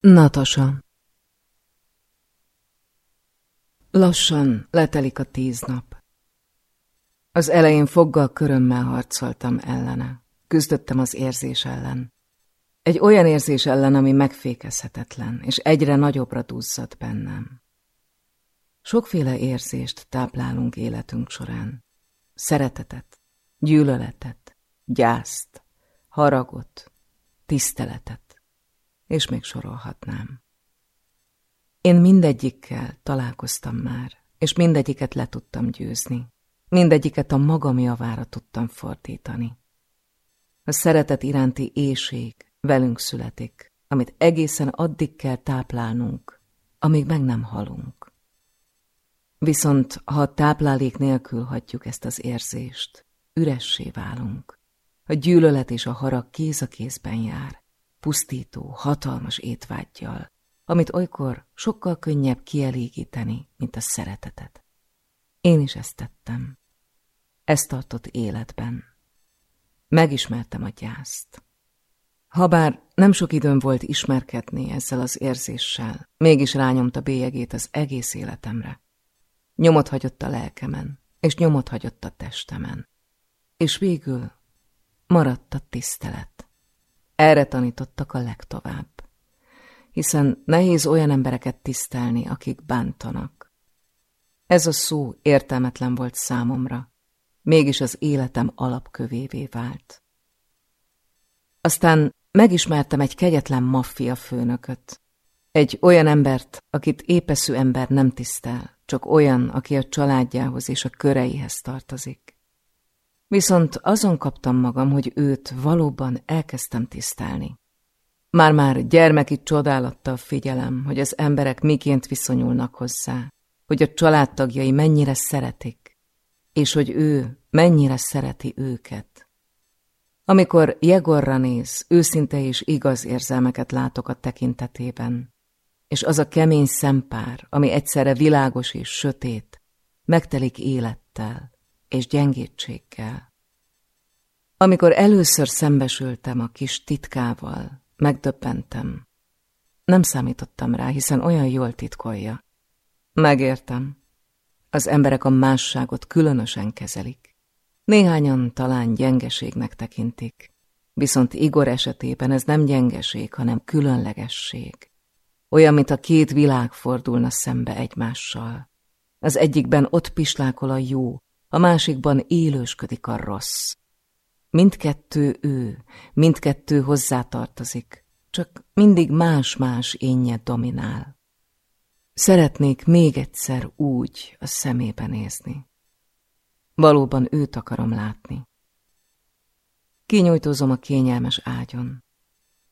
Natasa Lassan letelik a tíz nap. Az elején foggal körömmel harcoltam ellene. Küzdöttem az érzés ellen. Egy olyan érzés ellen, ami megfékezhetetlen, és egyre nagyobbra duzzad bennem. Sokféle érzést táplálunk életünk során. Szeretetet, gyűlöletet, gyászt, haragot, tiszteletet, és még sorolhatnám. Én mindegyikkel találkoztam már, és mindegyiket le tudtam győzni. Mindegyiket a magam javára tudtam fordítani. A szeretet iránti éjség velünk születik, amit egészen addig kell táplálnunk, amíg meg nem halunk. Viszont, ha táplálék nélkül hagyjuk ezt az érzést, üressé válunk. A gyűlölet és a harag kéz a kézben jár, pusztító, hatalmas étvágyjal, amit olykor sokkal könnyebb kielégíteni, mint a szeretetet. Én is ezt tettem. Ezt tartott életben. Megismertem a gyászt. Habár nem sok időm volt ismerkedni ezzel az érzéssel, mégis rányomta bélyegét az egész életemre. Nyomot hagyott a lelkemen, és nyomot hagyott a testemen. És végül maradt a tisztelet. Erre tanítottak a legtovább hiszen nehéz olyan embereket tisztelni, akik bántanak. Ez a szó értelmetlen volt számomra, mégis az életem alapkövévé vált. Aztán megismertem egy kegyetlen maffia főnököt, egy olyan embert, akit épeszű ember nem tisztel, csak olyan, aki a családjához és a köreihez tartozik. Viszont azon kaptam magam, hogy őt valóban elkezdtem tisztelni. Már-már gyermeki csodálattal figyelem, hogy az emberek miként viszonyulnak hozzá, hogy a családtagjai mennyire szeretik, és hogy ő mennyire szereti őket. Amikor Jegorra néz, őszinte és igaz érzelmeket látok a tekintetében, és az a kemény szempár, ami egyszerre világos és sötét, megtelik élettel és gyengétséggel. Amikor először szembesültem a kis titkával, Megdöbbentem. Nem számítottam rá, hiszen olyan jól titkolja. Megértem. Az emberek a másságot különösen kezelik. Néhányan talán gyengeségnek tekintik, viszont Igor esetében ez nem gyengeség, hanem különlegesség. Olyan, mint a két világ fordulna szembe egymással. Az egyikben ott pislákol a jó, a másikban élősködik a rossz. Mindkettő ő, mindkettő hozzátartozik, csak mindig más-más énje dominál. Szeretnék még egyszer úgy a szemébe nézni. Valóban őt akarom látni. Kinyújtózom a kényelmes ágyon.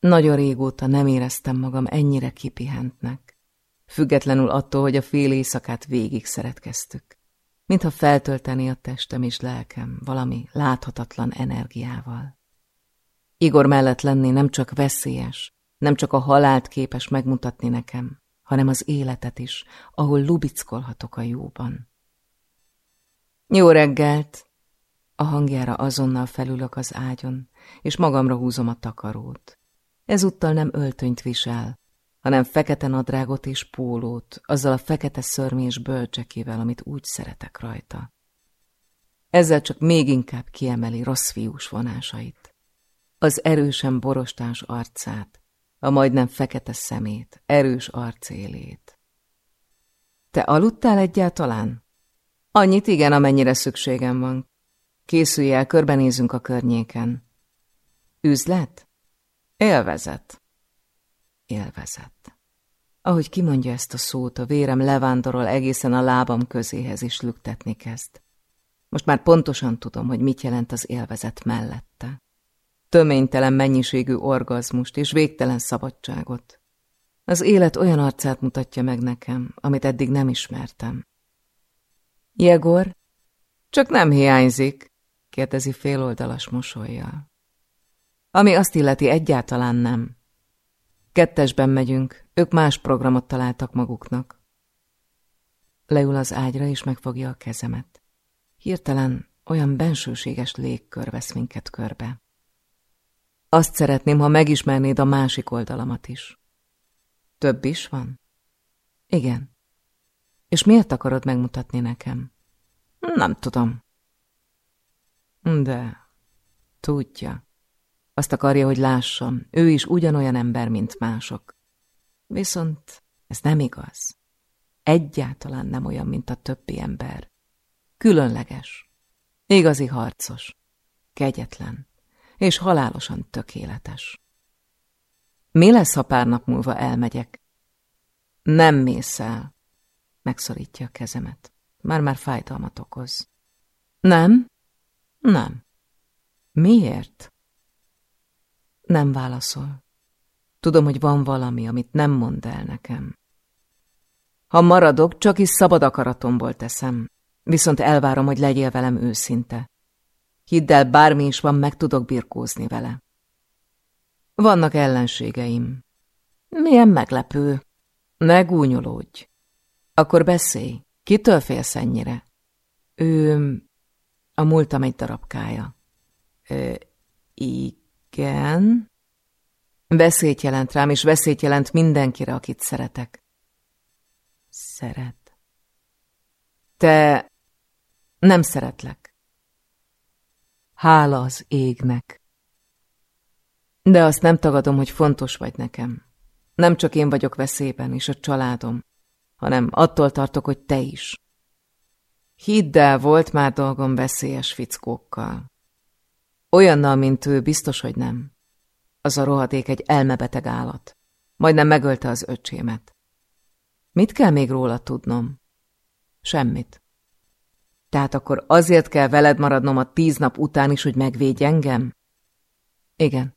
Nagyon régóta nem éreztem magam ennyire kipihentnek, függetlenül attól, hogy a fél éjszakát végig szeretkeztük mintha feltölteni a testem és lelkem valami láthatatlan energiával. Igor mellett lenni nem csak veszélyes, nem csak a halált képes megmutatni nekem, hanem az életet is, ahol lubickolhatok a jóban. Jó reggelt! A hangjára azonnal felülök az ágyon, és magamra húzom a takarót. Ezúttal nem öltönyt visel, hanem fekete nadrágot és pólót, azzal a fekete szörmés bölcsekével, amit úgy szeretek rajta. Ezzel csak még inkább kiemeli rossz fiús vonásait. Az erősen borostás arcát, a majdnem fekete szemét, erős arcélét. Te aludtál egyáltalán? Annyit igen, amennyire szükségem van. Készülj el, körbenézünk a környéken. Üzlet? Élvezet élvezet. Ahogy kimondja ezt a szót, a vérem levándorol egészen a lábam közéhez is lüktetni kezd. Most már pontosan tudom, hogy mit jelent az élvezet mellette. Töménytelen mennyiségű orgazmust és végtelen szabadságot. Az élet olyan arcát mutatja meg nekem, amit eddig nem ismertem. Jegor? Csak nem hiányzik, kérdezi féloldalas mosolyjal. Ami azt illeti, egyáltalán nem. Kettesben megyünk, ők más programot találtak maguknak. Leül az ágyra, és megfogja a kezemet. Hirtelen olyan bensőséges légkör vesz minket körbe. Azt szeretném, ha megismernéd a másik oldalamat is. Több is van? Igen. És miért akarod megmutatni nekem? Nem tudom. De tudja. Azt akarja, hogy lássam, ő is ugyanolyan ember, mint mások. Viszont ez nem igaz. Egyáltalán nem olyan, mint a többi ember. Különleges, igazi harcos, kegyetlen és halálosan tökéletes. Mi lesz, ha pár nap múlva elmegyek? Nem mész el. Megszorítja a kezemet. Már-már fájdalmat okoz. Nem? Nem. Miért? Nem válaszol. Tudom, hogy van valami, amit nem mond el nekem. Ha maradok, csak is szabad akaratomból teszem, viszont elvárom, hogy legyél velem őszinte. Hidd el, bármi is van, meg tudok birkózni vele. Vannak ellenségeim. Milyen meglepő. Ne gúnyolódj. Akkor beszélj. Kitől félsz ennyire? Ő... A múltam egy darabkája. Ö, igen... Veszélyt jelent rám, és veszélyt jelent mindenkire, akit szeretek. Szeret. Te nem szeretlek. Hála az égnek. De azt nem tagadom, hogy fontos vagy nekem. Nem csak én vagyok veszélyben, és a családom, hanem attól tartok, hogy te is. Hidd el, volt már dolgom veszélyes fickókkal. Olyannal, mint ő, biztos, hogy nem. Az a rohadék egy elmebeteg állat. Majdnem megölte az öcsémet. Mit kell még róla tudnom? Semmit. Tehát akkor azért kell veled maradnom a tíz nap után is, hogy megvédj engem? Igen.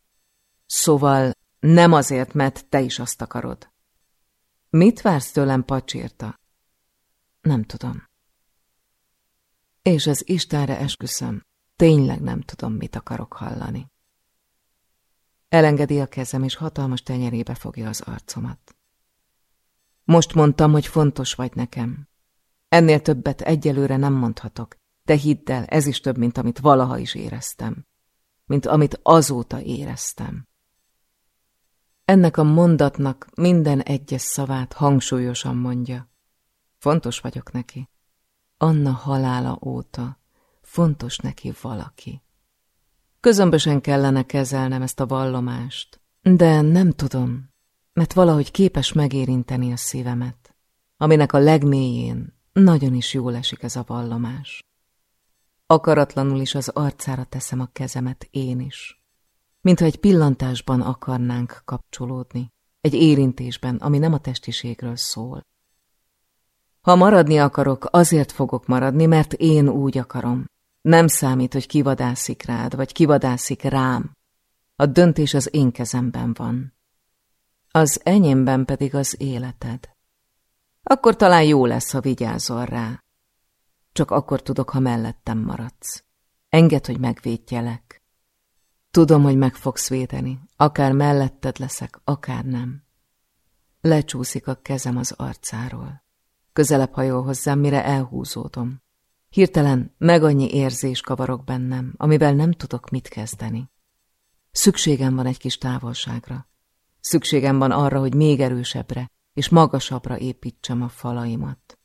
Szóval nem azért, mert te is azt akarod. Mit vársz tőlem, pacsírta? Nem tudom. És az Istenre esküszöm, tényleg nem tudom, mit akarok hallani. Elengedi a kezem, és hatalmas tenyerébe fogja az arcomat. Most mondtam, hogy fontos vagy nekem. Ennél többet egyelőre nem mondhatok, de hidd el, ez is több, mint amit valaha is éreztem. Mint amit azóta éreztem. Ennek a mondatnak minden egyes szavát hangsúlyosan mondja. Fontos vagyok neki. Anna halála óta fontos neki valaki. Közömbösen kellene kezelnem ezt a vallomást, de nem tudom, mert valahogy képes megérinteni a szívemet, aminek a legmélyén nagyon is jól esik ez a vallomás. Akaratlanul is az arcára teszem a kezemet én is, mintha egy pillantásban akarnánk kapcsolódni, egy érintésben, ami nem a testiségről szól. Ha maradni akarok, azért fogok maradni, mert én úgy akarom, nem számít, hogy kivadászik rád, vagy kivadászik rám. A döntés az én kezemben van. Az enyémben pedig az életed. Akkor talán jó lesz, ha vigyázol rá. Csak akkor tudok, ha mellettem maradsz. Engedd, hogy megvédjelek. Tudom, hogy meg fogsz védeni, akár melletted leszek, akár nem. Lecsúszik a kezem az arcáról. Közelebb hajol hozzám, mire elhúzódom. Hirtelen meg annyi érzés kavarok bennem, amivel nem tudok mit kezdeni. Szükségem van egy kis távolságra. Szükségem van arra, hogy még erősebbre és magasabbra építsem a falaimat.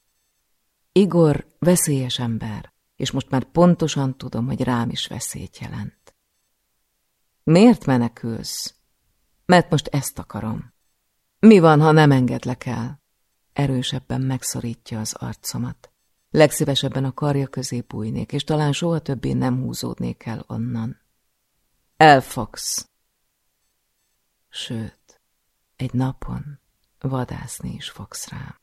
Igor veszélyes ember, és most már pontosan tudom, hogy rám is veszélyt jelent. Miért menekülsz? Mert most ezt akarom. Mi van, ha nem engedlek el? Erősebben megszorítja az arcomat. Legszívesebben a karja közé bújnék, és talán soha többé nem húzódnék el onnan. Elfogsz. Sőt, egy napon vadászni is fogsz rám.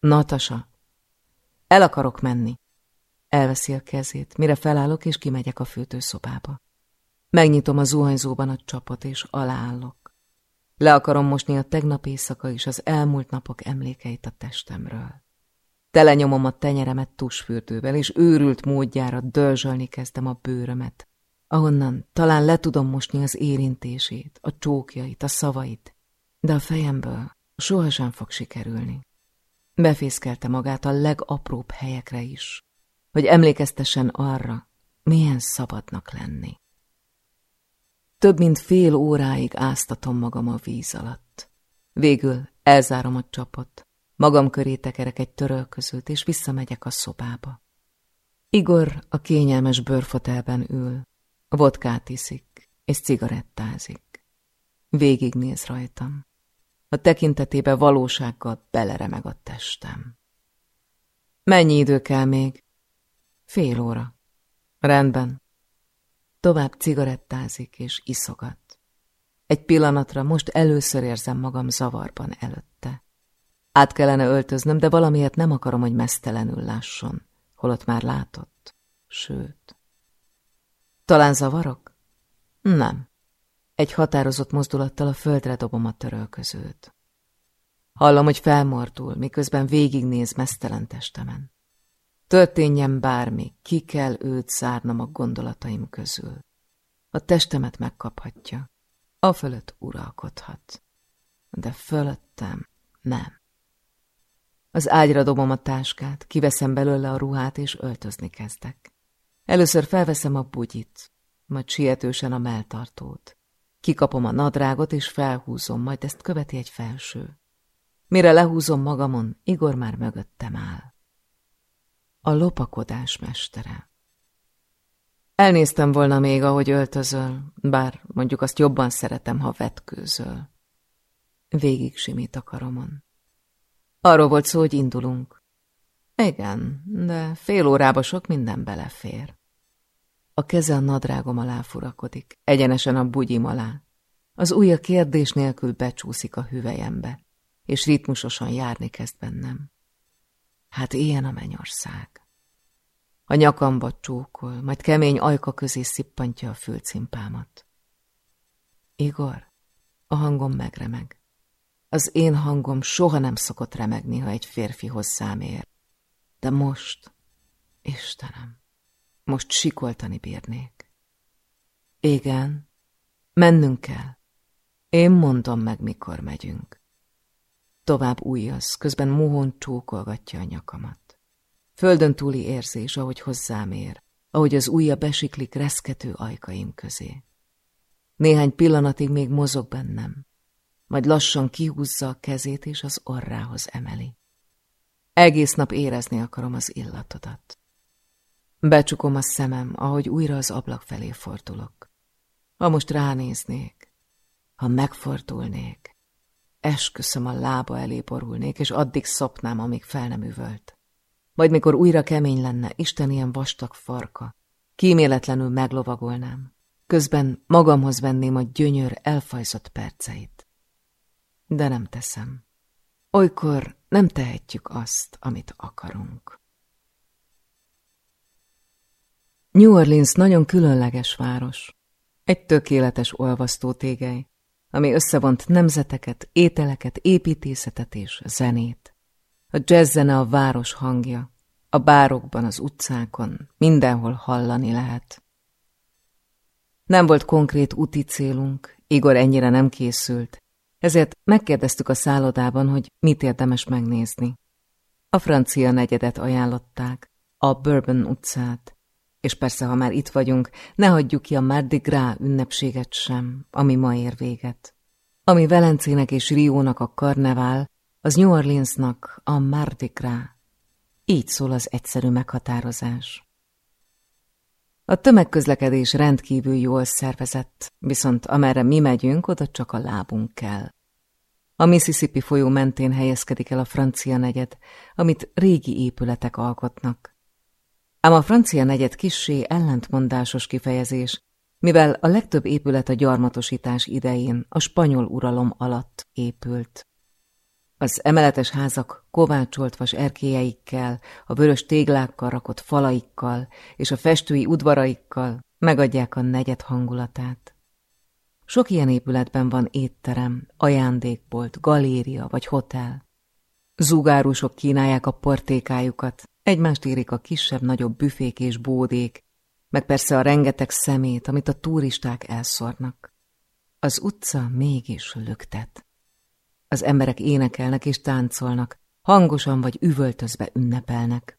Natasa, el akarok menni. Elveszi a kezét, mire felállok és kimegyek a főtőszobába. Megnyitom a zuhanyzóban a csapot, és alállok. Le akarom mosni a tegnap éjszaka és az elmúlt napok emlékeit a testemről. Telenyomom a tenyeremet tusfürdővel, és őrült módjára dörzsölni kezdem a bőrömet, ahonnan talán le tudom mosni az érintését, a csókjait, a szavait, de a fejemből sohasem fog sikerülni. Befészkelte magát a legapróbb helyekre is, hogy emlékeztessen arra, milyen szabadnak lenni. Több mint fél óráig áztatom magam a víz alatt. Végül elzárom a csapot, magam köré tekerek egy törölközőt, és visszamegyek a szobába. Igor a kényelmes bőrfotelben ül, vodkát iszik, és cigarettázik. Végignéz rajtam. A tekintetébe valósággal beleremeg a testem. Mennyi idő kell még? Fél óra. Rendben. Tovább cigarettázik és iszogat. Egy pillanatra most először érzem magam zavarban előtte. Át kellene öltöznöm, de valamiért nem akarom, hogy mesztelenül lásson, holott már látott. Sőt. Talán zavarok? Nem. Egy határozott mozdulattal a földre dobom a törölközőt. Hallom, hogy felmordul, miközben végignéz mesztelen testemen. Történjen bármi, ki kell őt zárnom a gondolataim közül. A testemet megkaphatja, a fölött uralkodhat, de fölöttem nem. Az ágyra dobom a táskát, kiveszem belőle a ruhát, és öltözni kezdek. Először felveszem a bugyit, majd sietősen a melltartót. Kikapom a nadrágot, és felhúzom, majd ezt követi egy felső. Mire lehúzom magamon, Igor már mögöttem áll. A lopakodás mestere. Elnéztem volna még, ahogy öltözöl, bár mondjuk azt jobban szeretem, ha vetkőzöl. Végig simít a karomon. Arról volt szó, hogy indulunk. Igen, de fél órába sok minden belefér. A keze a nadrágom alá furakodik, egyenesen a bugyim alá. Az ujja kérdés nélkül becsúszik a hüvelyembe, és ritmusosan járni kezd bennem. Hát ilyen a mennyország. A nyakamba csókol, majd kemény ajka közé szippantja a fülcimpámat. Igor, a hangom megremeg. Az én hangom soha nem szokott remegni, ha egy férfi hozzám ér. De most, Istenem, most sikoltani bírnék. Igen, mennünk kell. Én mondom meg, mikor megyünk. Tovább újasz, közben mohon csókolgatja a nyakamat. Földön túli érzés, ahogy hozzám ér, ahogy az ujja besiklik reszkető ajkaim közé. Néhány pillanatig még mozog bennem, majd lassan kihúzza a kezét és az orrához emeli. Egész nap érezni akarom az illatodat. Becsukom a szemem, ahogy újra az ablak felé fordulok. Ha most ránéznék, ha megfordulnék, esküszöm a lába elé borulnék, és addig szopnám, amíg fel nem üvölt. Majd mikor újra kemény lenne, Isten ilyen vastag farka, kíméletlenül meglovagolnám, közben magamhoz venném a gyönyör elfajzott perceit. De nem teszem. Olykor nem tehetjük azt, amit akarunk. New Orleans nagyon különleges város. Egy tökéletes olvasztó tégely, ami összevont nemzeteket, ételeket, építészetet és zenét. A jazzzene a város hangja, a bárokban, az utcákon, mindenhol hallani lehet. Nem volt konkrét úti célunk, Igor ennyire nem készült, ezért megkérdeztük a szállodában, hogy mit érdemes megnézni. A francia negyedet ajánlották, a Bourbon utcát, és persze, ha már itt vagyunk, ne hagyjuk ki a Mardi Gras ünnepséget sem, ami ma ér véget. Ami Velencének és Riónak a karnevál, az New Orleansnak a Mardi Gras. Így szól az egyszerű meghatározás. A tömegközlekedés rendkívül jól szervezett, viszont amerre mi megyünk, oda csak a lábunk kell. A Mississippi folyó mentén helyezkedik el a francia negyed, amit régi épületek alkotnak. Ám a francia negyed kissé ellentmondásos kifejezés, mivel a legtöbb épület a gyarmatosítás idején a spanyol uralom alatt épült. Az emeletes házak kovácsolt vas erkélyeikkel, a vörös téglákkal rakott falaikkal és a festői udvaraikkal megadják a negyed hangulatát. Sok ilyen épületben van étterem, ajándékbolt, galéria vagy hotel. Zugárusok kínálják a portékájukat, egymást érik a kisebb-nagyobb büfék és bódék, meg persze a rengeteg szemét, amit a turisták elszornak. Az utca mégis löktet. Az emberek énekelnek és táncolnak, hangosan vagy üvöltözve ünnepelnek.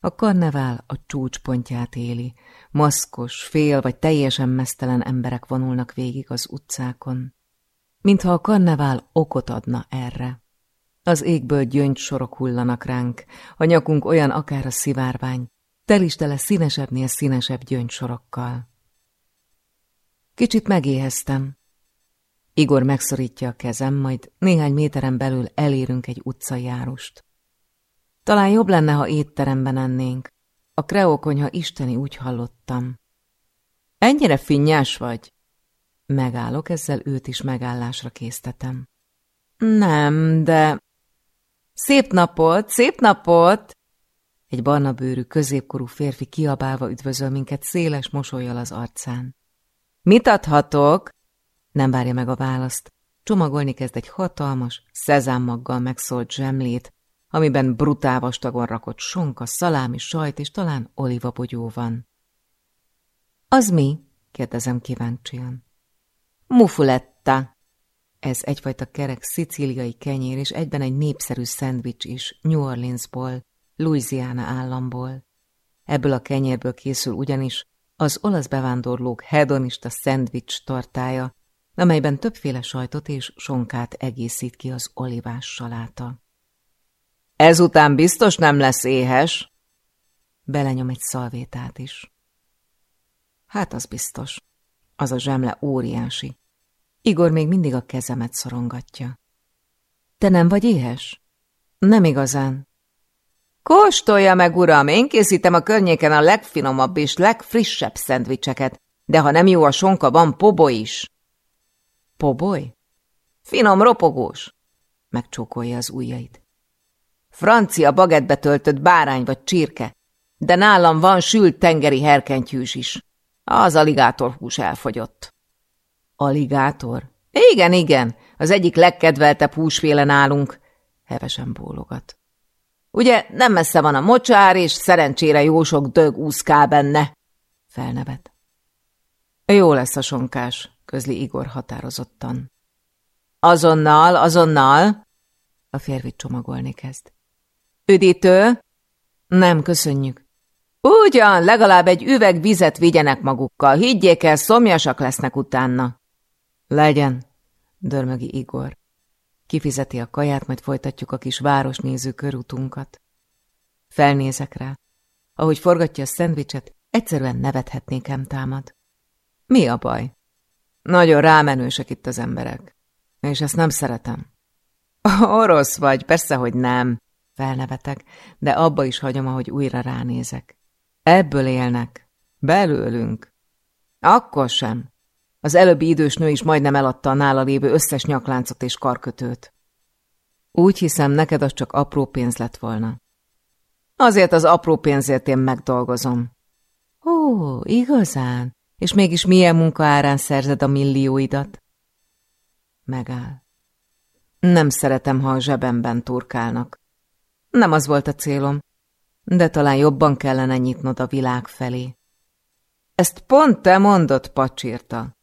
A karnevál a csúcspontját éli, maszkos, fél vagy teljesen mesztelen emberek vonulnak végig az utcákon. mintha a karnevál okot adna erre. Az égből gyöngysorok hullanak ránk, a nyakunk olyan akár a szivárvány, telistele színesebbnél színesebb gyöngysorokkal. Kicsit megéheztem. Igor megszorítja a kezem, majd néhány méteren belül elérünk egy utcajárust. Talán jobb lenne, ha étteremben ennénk. A kreókonyha isteni úgy hallottam. Ennyire finnyás vagy? Megállok, ezzel őt is megállásra késztetem. Nem, de... Szép napot, szép napot! Egy barna bőrű, középkorú férfi kiabálva üdvözöl minket széles mosolyjal az arcán. Mit adhatok? Nem várja meg a választ. Csomagolni kezd egy hatalmas, szezámmaggal megszólt zsemlét, amiben brutál vastagon rakott sonka, szalámi, sajt és talán olivabogyó van. Az mi? kérdezem kíváncsian. Mufuletta. Ez egyfajta kerek szicíliai kenyér, és egyben egy népszerű szendvics is, New Orleansból, Louisiana államból. Ebből a kenyérből készül ugyanis az olasz bevándorlók hedonista szendvics tartája, amelyben többféle sajtot és sonkát egészít ki az olivás saláta. Ezután biztos nem lesz éhes? Belenyom egy szalvétát is. Hát az biztos. Az a zsemle óriási. Igor még mindig a kezemet szorongatja. Te nem vagy éhes? Nem igazán. Kóstolja meg, uram, én készítem a környéken a legfinomabb és legfrissebb szendvicseket, de ha nem jó a sonka, van pobo is. Poboly? Finom, ropogós, megcsókolja az ujjait. Francia bagetbe töltött bárány vagy csirke, de nálam van sült tengeri herkentyűs is. Az aligátorhús elfogyott. Aligátor? Igen, igen, az egyik legkedveltebb húsféle nálunk, hevesen bólogat. Ugye nem messze van a mocsár, és szerencsére jó sok dög úszkál benne, felnevet. Jó lesz a sonkás, közli Igor határozottan. Azonnal, azonnal, a férfi csomagolni kezd. Üdítő? Nem, köszönjük. Ugyan, legalább egy üveg vizet vigyenek magukkal, higgyék el, szomjasak lesznek utána. Legyen, dörmögi Igor. Kifizeti a kaját, majd folytatjuk a kis városnéző körutunkat. Felnézek rá. Ahogy forgatja a szendvicset, egyszerűen nevethetnékem támad. Mi a baj? Nagyon rámenősek itt az emberek. És ezt nem szeretem. Orosz vagy, persze, hogy nem. Felnevetek, de abba is hagyom, ahogy újra ránézek. Ebből élnek. Belőlünk. Akkor sem. Az előbbi idős nő is majdnem eladta a nála lévő összes nyakláncot és karkötőt. Úgy hiszem, neked az csak apró pénz lett volna. Azért az apró pénzért én megdolgozom. Ó, igazán? És mégis milyen munka árán szerzed a millióidat? Megáll. Nem szeretem, ha a zsebemben turkálnak. Nem az volt a célom, de talán jobban kellene nyitnod a világ felé. Ezt pont te mondott, pacsírta.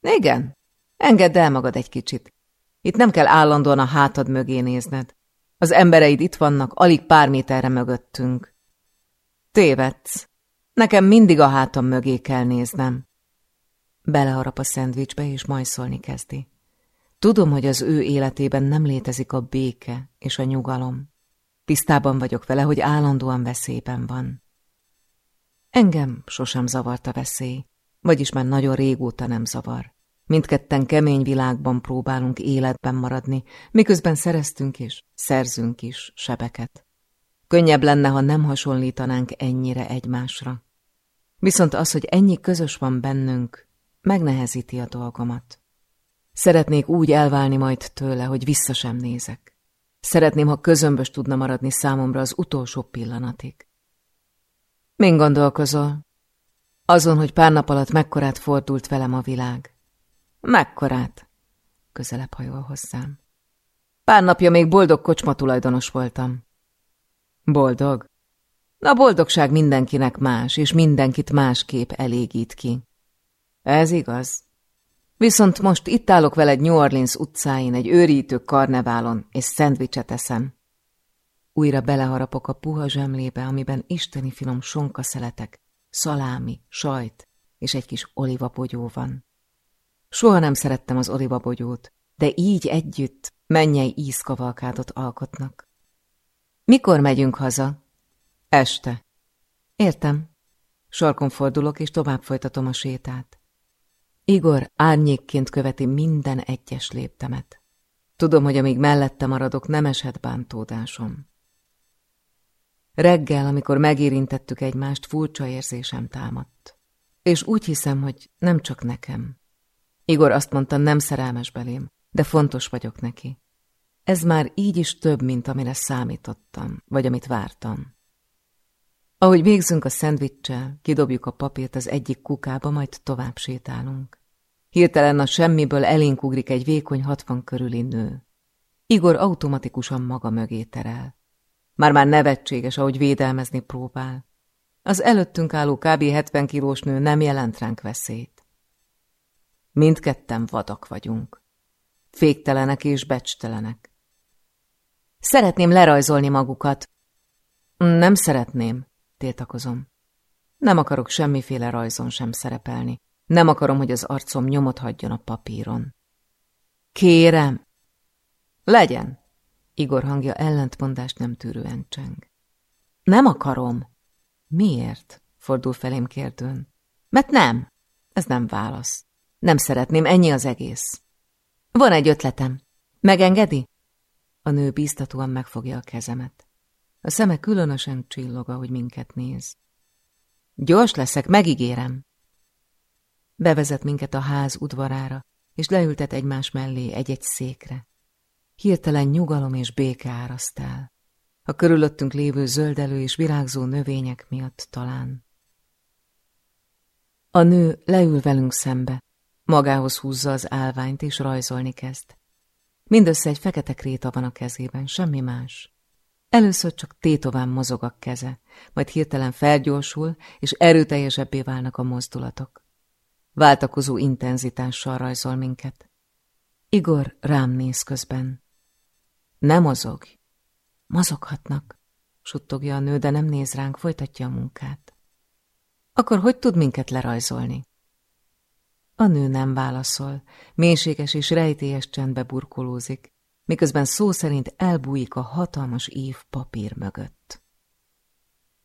Igen, engedd el magad egy kicsit. Itt nem kell állandóan a hátad mögé nézned. Az embereid itt vannak, alig pár méterre mögöttünk. Tévedsz. Nekem mindig a hátam mögé kell néznem. Beleharap a szendvicsbe, és majszolni kezdi. Tudom, hogy az ő életében nem létezik a béke és a nyugalom. Tisztában vagyok vele, hogy állandóan veszélyben van. Engem sosem zavart a veszély, vagyis már nagyon régóta nem zavar. Mindketten kemény világban próbálunk életben maradni, miközben szereztünk és szerzünk is sebeket. Könnyebb lenne, ha nem hasonlítanánk ennyire egymásra. Viszont az, hogy ennyi közös van bennünk, megnehezíti a dolgomat. Szeretnék úgy elválni majd tőle, hogy vissza sem nézek. Szeretném, ha közömbös tudna maradni számomra az utolsó pillanatig. Min gondolkozol? Azon, hogy pár nap alatt mekkorát fordult velem a világ. Mekkorát? Közelebb hajol hozzám. Pár napja még boldog kocsma tulajdonos voltam. Boldog? A boldogság mindenkinek más, és mindenkit másképp elégít ki. Ez igaz. Viszont most itt állok veled New Orleans utcáin, egy őrítő karneválon, és szendvicset eszem. Újra beleharapok a puha zsemlébe, amiben isteni finom sonkaszeletek, szalámi, sajt és egy kis olivapogyó van. Soha nem szerettem az olivabogyót, de így együtt mennyei ízkavalkádot alkotnak. Mikor megyünk haza? Este. Értem. Sarkon fordulok, és tovább folytatom a sétát. Igor árnyékként követi minden egyes léptemet. Tudom, hogy amíg mellette maradok, nem eshet bántódásom. Reggel, amikor megérintettük egymást, furcsa érzésem támadt. És úgy hiszem, hogy nem csak nekem. Igor azt mondta, nem szerelmes belém, de fontos vagyok neki. Ez már így is több, mint amire számítottam, vagy amit vártam. Ahogy végzünk a szendvicssel, kidobjuk a papírt az egyik kukába, majd tovább sétálunk. Hirtelen a semmiből elénk ugrik egy vékony hatvan körüli nő. Igor automatikusan maga mögé terel. Már-már nevetséges, ahogy védelmezni próbál. Az előttünk álló kb. 70 kilós nő nem jelent ránk veszélyt. Mindketten vadak vagyunk. Féktelenek és becstelenek. Szeretném lerajzolni magukat. Nem szeretném, tiltakozom. Nem akarok semmiféle rajzon sem szerepelni. Nem akarom, hogy az arcom nyomot hagyjon a papíron. Kérem! Legyen! Igor hangja ellentmondást nem tűrően cseng. Nem akarom. Miért? Fordul felém kérdőn. Mert nem. Ez nem válasz. Nem szeretném, ennyi az egész. Van egy ötletem. Megengedi? A nő bíztatóan megfogja a kezemet. A szeme különösen csillog, ahogy minket néz. Gyors leszek, megígérem. Bevezet minket a ház udvarára, és leültet egymás mellé egy-egy székre. Hirtelen nyugalom és béke áraszt el. A körülöttünk lévő zöldelő és virágzó növények miatt talán. A nő leül velünk szembe, magához húzza az állványt és rajzolni kezd. Mindössze egy fekete kréta van a kezében, semmi más. Először csak tétován mozog a keze, majd hirtelen felgyorsul, és erőteljesebbé válnak a mozdulatok. Váltakozó intenzitással rajzol minket. Igor rám néz közben. Ne mozogj! Mozoghatnak, suttogja a nő, de nem néz ránk, folytatja a munkát. Akkor hogy tud minket lerajzolni? A nő nem válaszol, mélységes és rejtélyes csendbe burkolózik, miközben szó szerint elbújik a hatalmas ív papír mögött.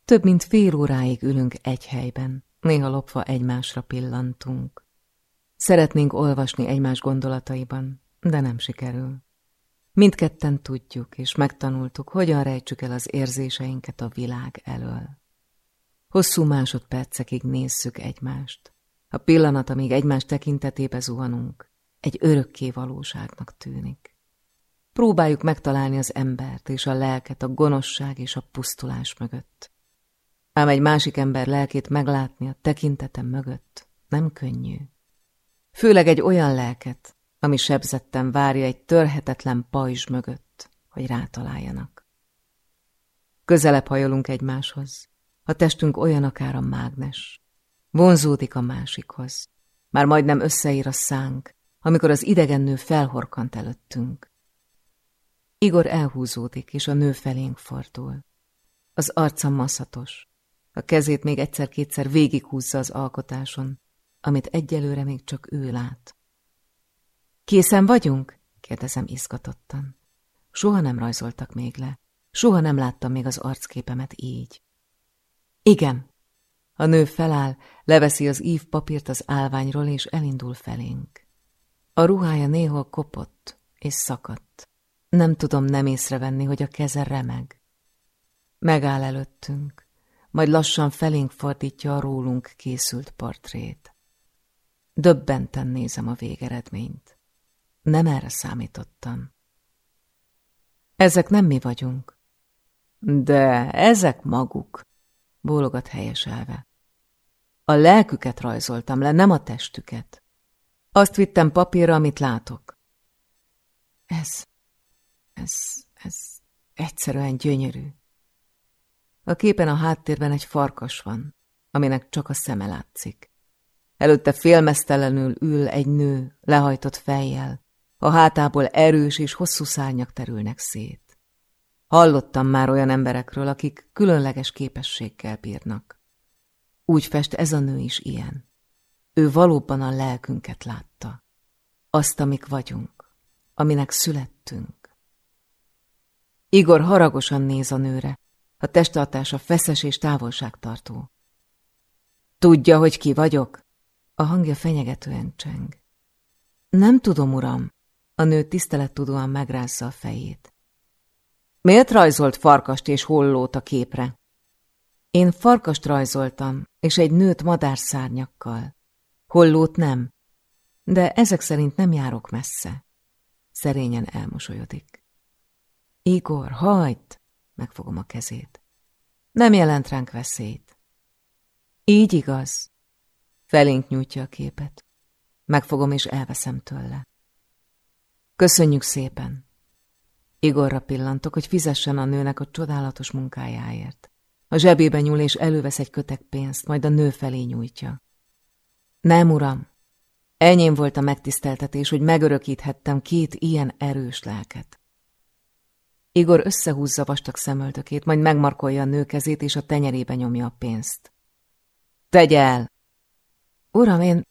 Több mint fél óráig ülünk egy helyben, néha lopva egymásra pillantunk. Szeretnénk olvasni egymás gondolataiban, de nem sikerül. Mindketten tudjuk és megtanultuk, hogyan rejtsük el az érzéseinket a világ elől. Hosszú másodpercekig nézzük egymást. A pillanat, amíg egymás tekintetébe zuhanunk, egy örökké valóságnak tűnik. Próbáljuk megtalálni az embert és a lelket a gonoszság és a pusztulás mögött. Ám egy másik ember lelkét meglátni a tekintetem mögött nem könnyű. Főleg egy olyan lelket, ami sebzetten várja egy törhetetlen pajzs mögött, hogy rátaláljanak. Közelebb hajolunk egymáshoz. A testünk olyan akár a mágnes. Vonzódik a másikhoz. Már majdnem összeír a szánk, amikor az idegen nő felhorkant előttünk. Igor elhúzódik, és a nő felénk fordul. Az arca maszatos. A kezét még egyszer-kétszer végighúzza az alkotáson, amit egyelőre még csak ő lát. Készen vagyunk? kérdezem izgatottan. Soha nem rajzoltak még le. Soha nem láttam még az arcképemet így. Igen. A nő feláll, leveszi az ív papírt az állványról, és elindul felénk. A ruhája néhol kopott és szakadt. Nem tudom nem észrevenni, hogy a keze remeg. Megáll előttünk, majd lassan felénk fordítja a rólunk készült portrét. Döbbenten nézem a végeredményt. Nem erre számítottam. Ezek nem mi vagyunk. De ezek maguk, bólogat helyeselve. A lelküket rajzoltam le, nem a testüket. Azt vittem papírra, amit látok. Ez, ez, ez egyszerűen gyönyörű. A képen a háttérben egy farkas van, aminek csak a szeme látszik. Előtte félmeztelenül ül egy nő, lehajtott fejjel, a hátából erős és hosszú szárnyak terülnek szét. Hallottam már olyan emberekről, akik különleges képességgel bírnak. Úgy fest ez a nő is ilyen. Ő valóban a lelkünket látta. azt, amik vagyunk, aminek születtünk. Igor haragosan néz a nőre, a testtartása feszes és távolságtartó. Tudja, hogy ki vagyok? A hangja fenyegetően cseng. Nem tudom, uram. A nő tisztelettudóan megrázza a fejét. Miért rajzolt farkast és hollót a képre? Én farkast rajzoltam, és egy nőt madárszárnyakkal. Hollót nem, de ezek szerint nem járok messze. Szerényen elmosolyodik. Igor, hagyd! Megfogom a kezét. Nem jelent ránk veszélyt. Így igaz. Felénk nyújtja a képet. Megfogom és elveszem tőle. Köszönjük szépen. Igorra pillantok, hogy fizessen a nőnek a csodálatos munkájáért. A zsebébe nyúl és elővesz egy kötek pénzt, majd a nő felé nyújtja. Nem, uram, Enyém volt a megtiszteltetés, hogy megörökíthettem két ilyen erős lelket. Igor összehúzza vastag szemöltökét, majd megmarkolja a nő kezét, és a tenyerébe nyomja a pénzt. Tegye el! Uram, én...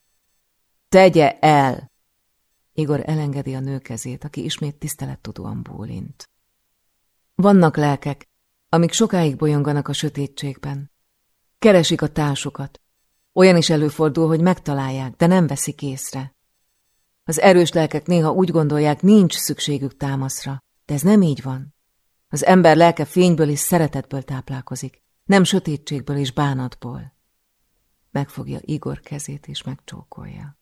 Tegye el! Igor elengedi a nő kezét, aki ismét tisztelettudóan bólint. Vannak lelkek, amik sokáig bolyonganak a sötétségben. Keresik a társukat, olyan is előfordul, hogy megtalálják, de nem veszik észre. Az erős lelkek néha úgy gondolják, nincs szükségük támaszra, de ez nem így van. Az ember lelke fényből és szeretetből táplálkozik, nem sötétségből és bánatból. Megfogja Igor kezét és megcsókolja.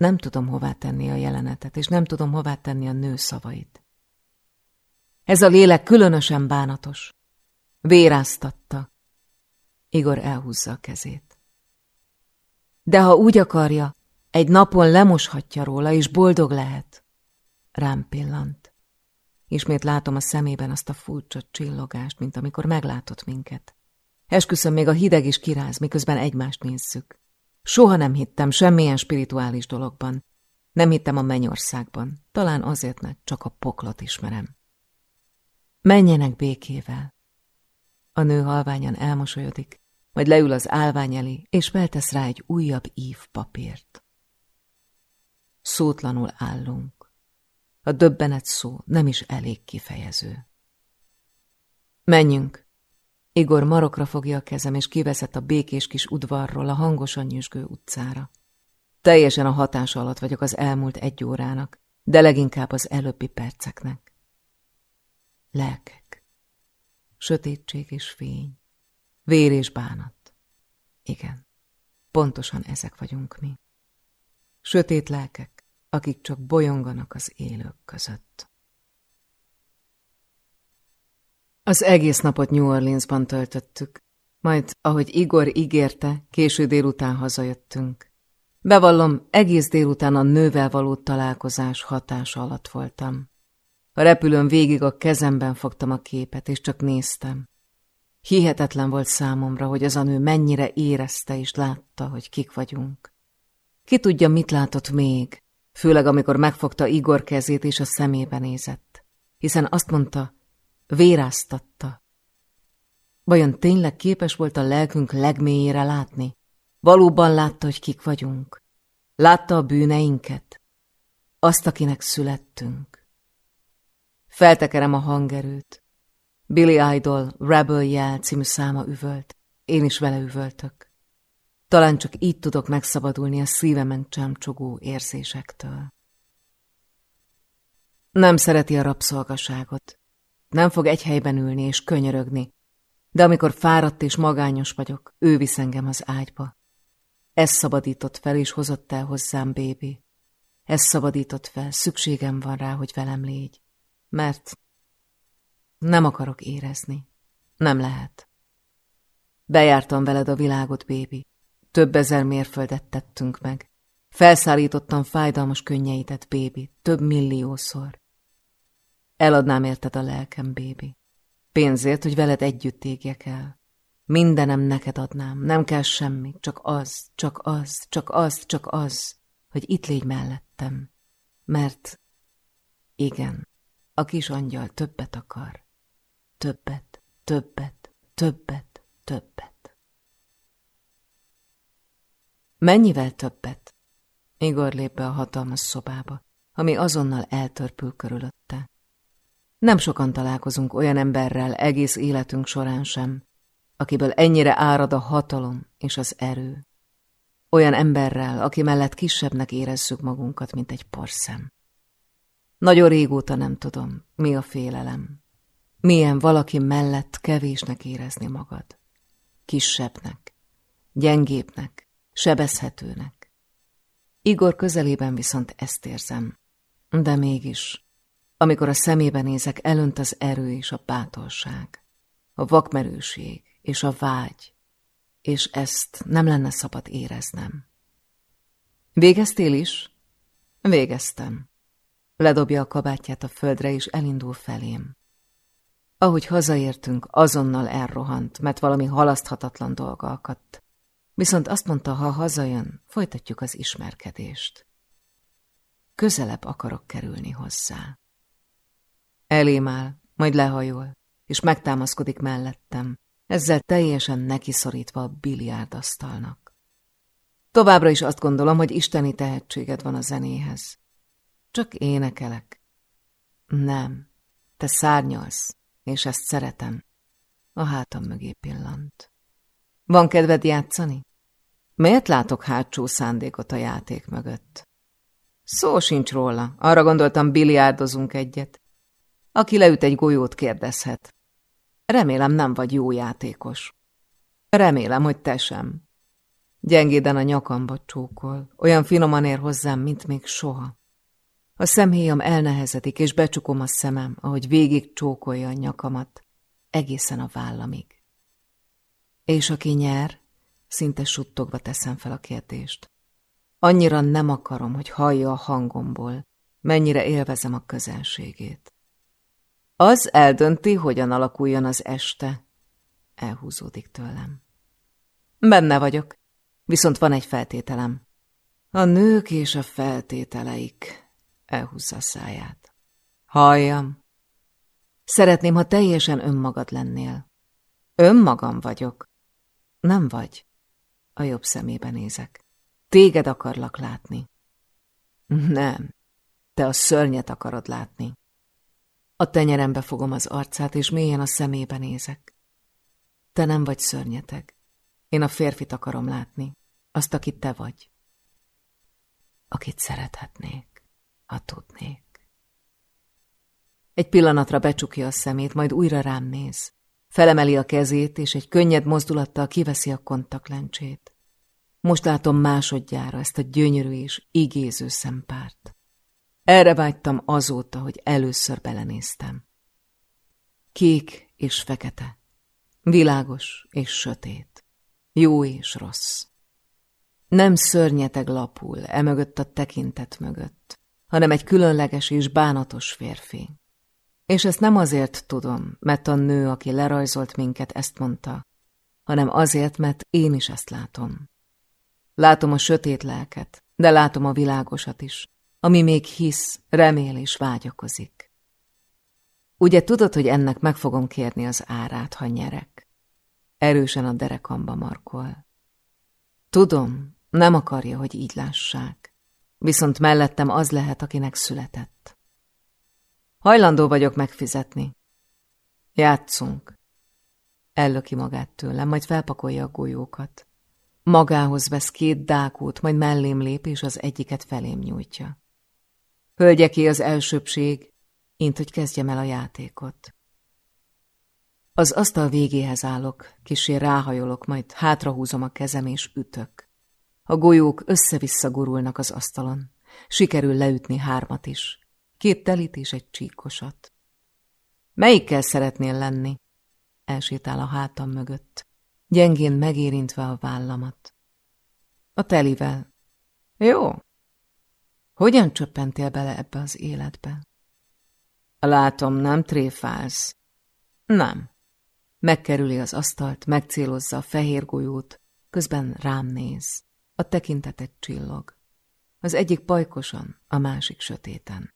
Nem tudom hová tenni a jelenetet, és nem tudom hová tenni a nő szavait. Ez a lélek különösen bánatos. Véráztatta. Igor elhúzza a kezét. De ha úgy akarja, egy napon lemoshatja róla, és boldog lehet. Rám pillant. Ismét látom a szemében azt a furcsa csillogást, mint amikor meglátott minket. Esküszöm, még a hideg is kiráz, miközben egymást nézzük. Soha nem hittem semmilyen spirituális dologban. Nem hittem a mennyországban. Talán azért, mert csak a poklot ismerem. Menjenek békével. A nő halványan elmosolyodik, majd leül az állvány elé, és feltesz rá egy újabb ív papírt. Szótlanul állunk. A döbbenet szó nem is elég kifejező. Menjünk! Igor marokra fogja a kezem, és kivezet a békés kis udvarról a hangosan nyüzsgő utcára. Teljesen a hatás alatt vagyok az elmúlt egy órának, de leginkább az előbbi perceknek. Lelkek, sötétség és fény, Vér és bánat. Igen, pontosan ezek vagyunk mi. Sötét lelkek, akik csak bolyonganak az élők között. Az egész napot New Orleansban töltöttük, majd, ahogy Igor ígérte, késő délután hazajöttünk. Bevallom, egész délután a nővel való találkozás hatása alatt voltam. A repülőn végig a kezemben fogtam a képet, és csak néztem. Hihetetlen volt számomra, hogy az a nő mennyire érezte és látta, hogy kik vagyunk. Ki tudja, mit látott még, főleg amikor megfogta Igor kezét és a szemébe nézett, hiszen azt mondta, véráztatta. Vajon tényleg képes volt a lelkünk legmélyére látni? Valóban látta, hogy kik vagyunk? Látta a bűneinket? Azt, akinek születtünk? Feltekerem a hangerőt, Billy Idol Rebel Yell című száma üvölt. Én is vele üvöltök. Talán csak így tudok megszabadulni a szívemen csámcsogó érzésektől. Nem szereti a rabszolgaságot. Nem fog egy helyben ülni és könyörögni, de amikor fáradt és magányos vagyok, ő visz engem az ágyba. Ez szabadított fel és hozott el hozzám, bébi. Ez szabadított fel, szükségem van rá, hogy velem légy. Mert nem akarok érezni. Nem lehet. Bejártam veled a világot, bébi. Több ezer mérföldet tettünk meg. Felszállítottam fájdalmas könnyeidet, bébi, több milliószor. Eladnám érted a lelkem, bébi. Pénzért, hogy veled együtt égjek el. Mindenem neked adnám, nem kell semmi, csak az, csak az, csak az, csak az, hogy itt légy mellettem. Mert igen, a kis angyal többet akar. Többet, többet, többet, többet. Mennyivel többet? Igor lép be a hatalmas szobába, ami azonnal eltörpül körülötte. Nem sokan találkozunk olyan emberrel egész életünk során sem, akiből ennyire árad a hatalom és az erő. Olyan emberrel, aki mellett kisebbnek érezzük magunkat, mint egy porszem. Nagyon régóta nem tudom, mi a félelem. Milyen valaki mellett kevésnek érezni magad. Kisebbnek, gyengébbnek, sebezhetőnek. Igor közelében viszont ezt érzem. De mégis, amikor a szemébe nézek, elönt az erő és a bátorság, a vakmerőség és a vágy, és ezt nem lenne szabad éreznem. Végeztél is? Végeztem. Ledobja a kabátját a földre, és elindul felém. Ahogy hazaértünk, azonnal elrohant, mert valami halaszthatatlan dolga akadt. Viszont azt mondta, ha hazajön, folytatjuk az ismerkedést. Közelebb akarok kerülni hozzá. Elém áll, majd lehajol, és megtámaszkodik mellettem, ezzel teljesen nekiszorítva a biliárdasztalnak. Továbbra is azt gondolom, hogy isteni tehetséged van a zenéhez. Csak énekelek. Nem, te szárnyalsz, és ezt szeretem. A hátam mögé pillant. Van kedved játszani? Miért látok hátsó szándékot a játék mögött? Szó sincs róla, arra gondoltam, biliárdozunk egyet. Aki leüt egy golyót, kérdezhet. Remélem nem vagy jó játékos. Remélem, hogy te sem. Gyengéden a nyakamba csókol, olyan finoman ér hozzám, mint még soha. A szemhéjam elnehezedik, és becsukom a szemem, ahogy végig csókolja a nyakamat, egészen a vállamig. És aki nyer, szinte suttogva teszem fel a kérdést. Annyira nem akarom, hogy hallja a hangomból, mennyire élvezem a közelségét. Az eldönti, hogyan alakuljon az este. Elhúzódik tőlem. Benne vagyok, viszont van egy feltételem. A nők és a feltételeik. Elhúzza a száját. Halljam. Szeretném, ha teljesen önmagad lennél. Önmagam vagyok. Nem vagy. A jobb szemébe nézek. Téged akarlak látni. Nem. Te a szörnyet akarod látni. A tenyerembe fogom az arcát, és mélyen a szemébe nézek. Te nem vagy szörnyeteg. Én a férfit akarom látni. Azt, akit te vagy. Akit szerethetnék, ha tudnék. Egy pillanatra becsukja a szemét, majd újra rám néz. Felemeli a kezét, és egy könnyed mozdulattal kiveszi a kontaktlencsét. Most látom másodjára ezt a gyönyörű és igéző szempárt. Erre vágytam azóta, hogy először belenéztem. Kék és fekete, világos és sötét, jó és rossz. Nem szörnyeteg lapul, emögött a tekintet mögött, hanem egy különleges és bánatos férfi. És ezt nem azért tudom, mert a nő, aki lerajzolt minket, ezt mondta, hanem azért, mert én is ezt látom. Látom a sötét lelket, de látom a világosat is, ami még hisz, remél és vágyakozik. Ugye tudod, hogy ennek meg fogom kérni az árát, ha nyerek? Erősen a derekamba markol. Tudom, nem akarja, hogy így lássák, viszont mellettem az lehet, akinek született. Hajlandó vagyok megfizetni. Játszunk. Ellöki magát tőlem, majd felpakolja a golyókat. Magához vesz két dákót, majd mellém lép, és az egyiket felém nyújtja. Hölgyeké az elsőbség, int hogy kezdjem el a játékot. Az asztal végéhez állok, kisé ráhajolok, majd hátrahúzom a kezem és ütök. A golyók össze-vissza gurulnak az asztalon. Sikerül leütni hármat is. Két telit és egy csíkosat. Melyikkel szeretnél lenni? Elsétál a hátam mögött, gyengén megérintve a vállamat. A telivel. Jó, hogyan csöppentél bele ebbe az életbe? Látom, nem tréfálsz. Nem. Megkerüli az asztalt, megcélozza a fehér golyót, közben rám néz. A tekintetet csillog. Az egyik pajkosan, a másik sötéten.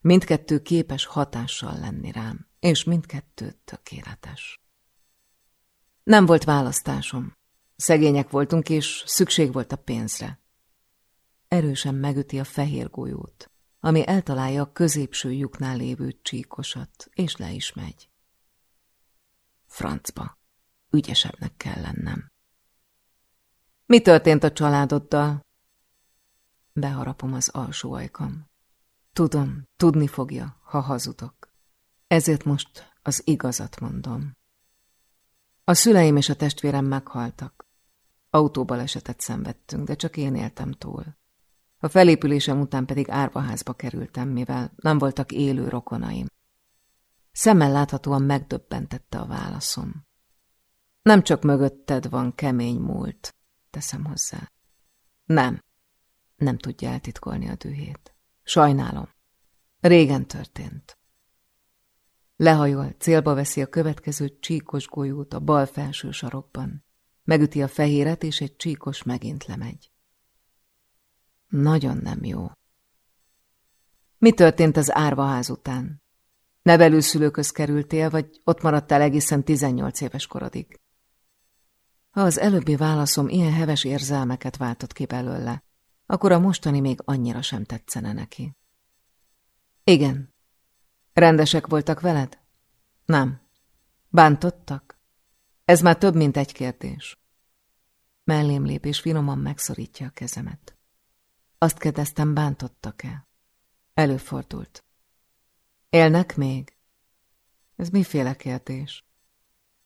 Mindkettő képes hatással lenni rám, és mindkettő tökéletes. Nem volt választásom. Szegények voltunk, és szükség volt a pénzre. Erősen megüti a fehér golyót, ami eltalálja a középső lyuknál lévő csíkosat, és le is megy. Francba, ügyesebbnek kell lennem. Mi történt a családoddal? Beharapom az alsó ajkam. Tudom, tudni fogja, ha hazudok. Ezért most az igazat mondom. A szüleim és a testvérem meghaltak. Autóbalesetet szenvedtünk, de csak én éltem túl. A felépülésem után pedig árvaházba kerültem, mivel nem voltak élő rokonaim. Szemmel láthatóan megdöbbentette a válaszom. Nem csak mögötted van kemény múlt, teszem hozzá. Nem, nem tudja eltitkolni a dühét. Sajnálom. Régen történt. Lehajol, célba veszi a következő csíkos golyót a bal felső sarokban. Megüti a fehéret, és egy csíkos megint lemegy. Nagyon nem jó. Mi történt az árvaház után? Nevelőszülőköz kerültél, vagy ott maradtál egészen 18 éves korodig? Ha az előbbi válaszom ilyen heves érzelmeket váltott ki belőle, akkor a mostani még annyira sem tetszene neki. Igen. Rendesek voltak veled? Nem. Bántottak? Ez már több, mint egy kérdés. Mellém lép és finoman megszorítja a kezemet. Azt kérdeztem, bántottak-e? Előfordult. Élnek még? Ez miféle kérdés?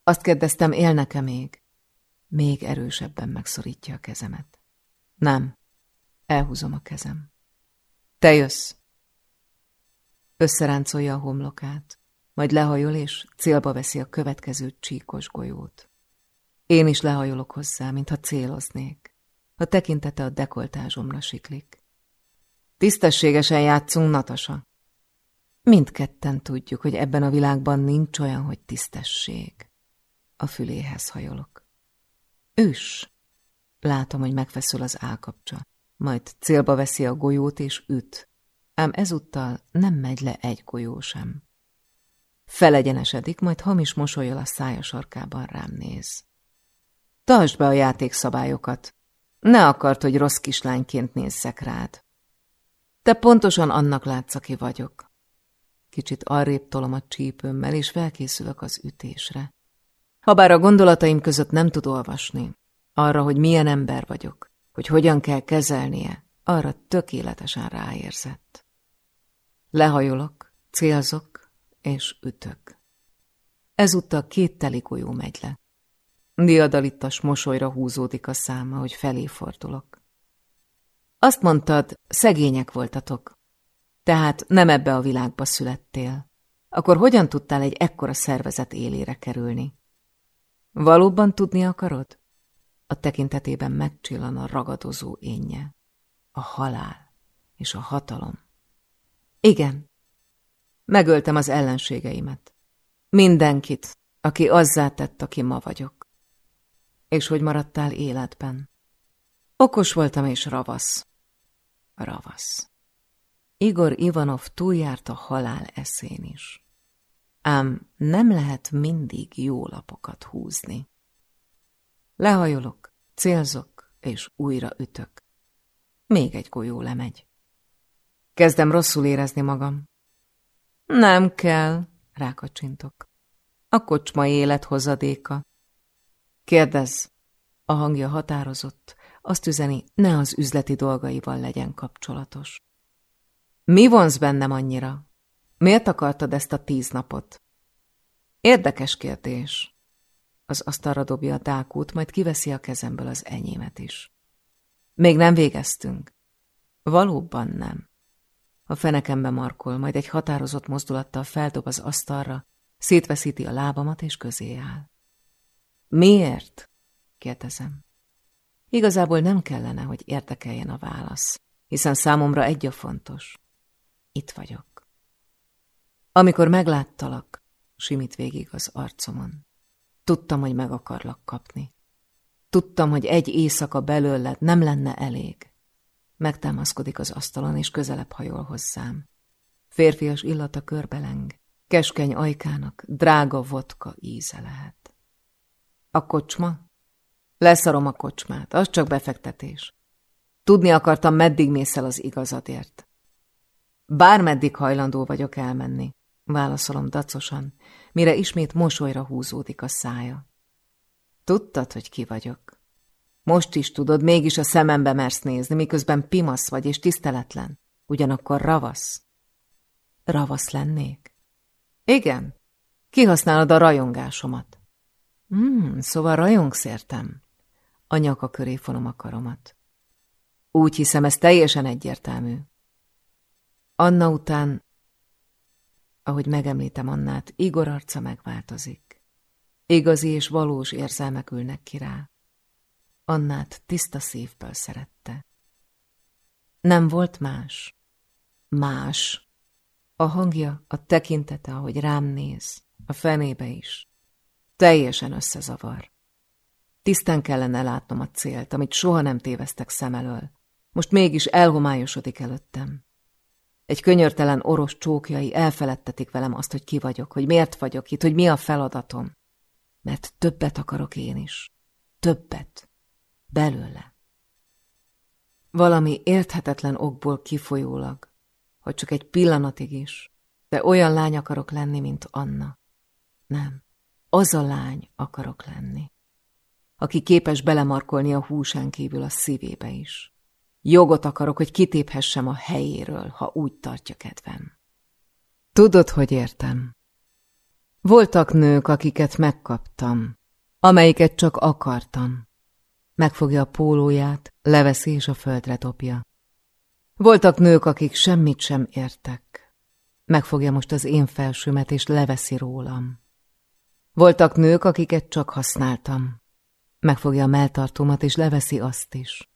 Azt kérdeztem, élnek-e még? Még erősebben megszorítja a kezemet. Nem. Elhúzom a kezem. Te jössz. Összeráncolja a homlokát, majd lehajol és célba veszi a következő csíkos golyót. Én is lehajolok hozzá, mintha céloznék. A tekintete a dekoltázsomra siklik. Tisztességesen játszunk, Natasa. Mindketten tudjuk, hogy ebben a világban nincs olyan, hogy tisztesség. A füléhez hajolok. Üss! Látom, hogy megfeszül az állkapcsa majd célba veszi a golyót és üt, ám ezúttal nem megy le egy golyó sem. Felegyenesedik, majd hamis mosolyol a szája sarkában rám néz. Tartsd be a játékszabályokat. Ne akart, hogy rossz kislányként nézzek rád. Te pontosan annak látsz, aki vagyok. Kicsit arrébb tolom a csípőmmel, és felkészülök az ütésre. Habár a gondolataim között nem tud olvasni, arra, hogy milyen ember vagyok, hogy hogyan kell kezelnie, arra tökéletesen ráérzett. Lehajolok, célzok és ütök. Ezúttal két teligolyó megy le. Diadalittas mosolyra húzódik a száma, hogy felé fordulok. Azt mondtad, szegények voltatok, tehát nem ebbe a világba születtél. Akkor hogyan tudtál egy ekkora szervezet élére kerülni? Valóban tudni akarod? A tekintetében megcsillan a ragadozó énje, a halál és a hatalom. Igen, megöltem az ellenségeimet. Mindenkit, aki azzá tett, aki ma vagyok. És hogy maradtál életben? Okos voltam és ravasz. Ravasz. Igor Ivanov túljárt a halál eszén is. Ám nem lehet mindig jó lapokat húzni. Lehajolok, célzok, és újra ütök. Még egy golyó lemegy. Kezdem rosszul érezni magam. Nem kell, rákacsintok. A kocsma élet hozadéka. Kérdezz, a hangja határozott, azt üzeni, ne az üzleti dolgaival legyen kapcsolatos. Mi vonz bennem annyira? Miért akartad ezt a tíz napot? Érdekes kérdés. Az asztalra dobja a dákút, majd kiveszi a kezemből az enyémet is. Még nem végeztünk. Valóban nem. A fenekembe markol, majd egy határozott mozdulattal feldob az asztalra, szétveszíti a lábamat és közé áll. Miért? kérdezem. Igazából nem kellene, hogy érdekeljen a válasz, hiszen számomra egy a fontos. Itt vagyok. Amikor megláttalak, simít végig az arcomon. Tudtam, hogy meg akarlak kapni. Tudtam, hogy egy éjszaka belőled nem lenne elég. Megtámaszkodik az asztalon, és közelebb hajol hozzám. Férfias illata körbeleng, keskeny ajkának drága vodka íze lehet. A kocsma? Leszarom a kocsmát, az csak befektetés. tudni akartam, meddig mész el az igazadért. Bármeddig hajlandó vagyok elmenni, válaszolom dacosan, mire ismét mosolyra húzódik a szája. Tudtad, hogy ki vagyok? Most is tudod, mégis a szemembe mersz nézni, miközben pimasz vagy és tiszteletlen. Ugyanakkor ravasz. Ravasz lennék? Igen. Kihasználod a rajongásomat. Hmm, szóval rajongsz értem. A nyaka köré fonom a karomat. Úgy hiszem, ez teljesen egyértelmű. Anna után, ahogy megemlítem Annát, Igor arca megváltozik. Igazi és valós érzelmek ülnek ki rá. Annát tiszta szívből szerette. Nem volt más. Más. A hangja, a tekintete, ahogy rám néz, a fenébe is. Teljesen összezavar. Tisztán kellene látnom a célt, amit soha nem téveztek szem elől. Most mégis elhomályosodik előttem. Egy könyörtelen oros csókjai elfeledtetik velem azt, hogy ki vagyok, hogy miért vagyok itt, hogy mi a feladatom. Mert többet akarok én is. Többet. Belőle. Valami érthetetlen okból kifolyólag, hogy csak egy pillanatig is, de olyan lány akarok lenni, mint Anna. Nem, az a lány akarok lenni, aki képes belemarkolni a húsán kívül a szívébe is. Jogot akarok, hogy kitéphessem a helyéről, ha úgy tartja kedvem. Tudod, hogy értem? Voltak nők, akiket megkaptam, amelyiket csak akartam. Megfogja a pólóját, leveszi és a földre dobja. Voltak nők, akik semmit sem értek. Megfogja most az én felsőmet, és leveszi rólam. Voltak nők, akiket csak használtam. Megfogja a melltartómat, és leveszi azt is.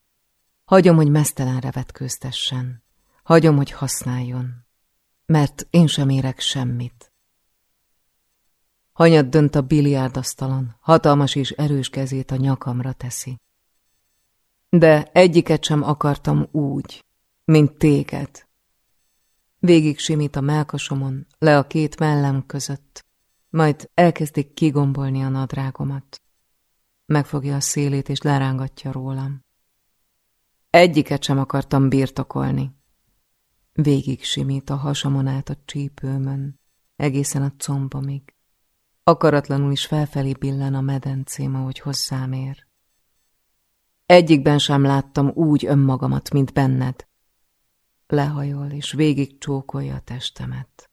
Hagyom, hogy mesztelenre vetkőztessen. Hagyom, hogy használjon. Mert én sem érek semmit. Hanyat dönt a biliárdasztalon, hatalmas és erős kezét a nyakamra teszi. De egyiket sem akartam úgy, mint téged. Végig simít a melkasomon, le a két mellem között, majd elkezdik kigombolni a nadrágomat. Megfogja a szélét és lerángatja rólam. Egyiket sem akartam birtokolni. Végig simít a hasamon át a csípőmön, egészen a combomig. Akaratlanul is felfelé billen a medencém, ahogy hozzám ér. Egyikben sem láttam úgy önmagamat, mint benned. Lehajol, és végig csókolja a testemet.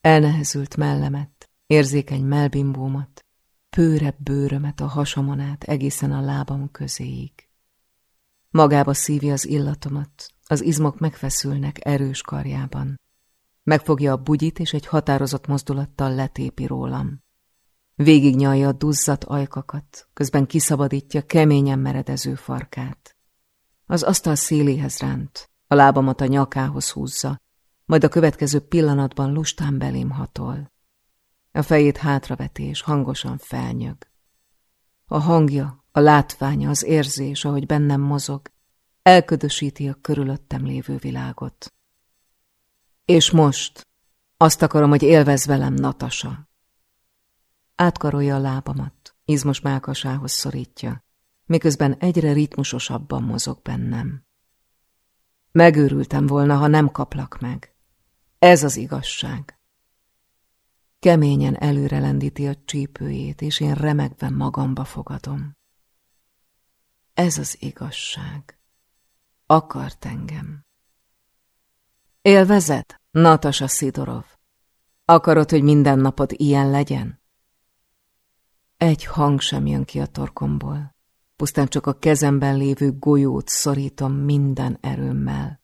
Elnehezült mellemet, érzékeny melbimbómat, pőrebb bőrömet a hasamon át egészen a lábam közéig. Magába szívja az illatomat, az izmok megfeszülnek erős karjában. Megfogja a bugyit, és egy határozott mozdulattal letépi rólam. Végignyalja a duzzat ajkakat, közben kiszabadítja keményen meredező farkát. Az asztal széléhez ránt, a lábamat a nyakához húzza, majd a következő pillanatban lustán belém hatol. A fejét hátraveti és hangosan felnyög. A hangja, a látványa, az érzés, ahogy bennem mozog, elködösíti a körülöttem lévő világot. És most azt akarom, hogy élvez velem Natasa. Átkarolja a lábamat, izmos mákasához szorítja, miközben egyre ritmusosabban mozog bennem. Megőrültem volna, ha nem kaplak meg. Ez az igazság. Keményen előre lendíti a csípőjét, és én remegve magamba fogadom. Ez az igazság. Akart engem. Élvezed, Natasa Szidorov? Akarod, hogy minden napod ilyen legyen? Egy hang sem jön ki a torkomból. Pusztán csak a kezemben lévő golyót szorítom minden erőmmel.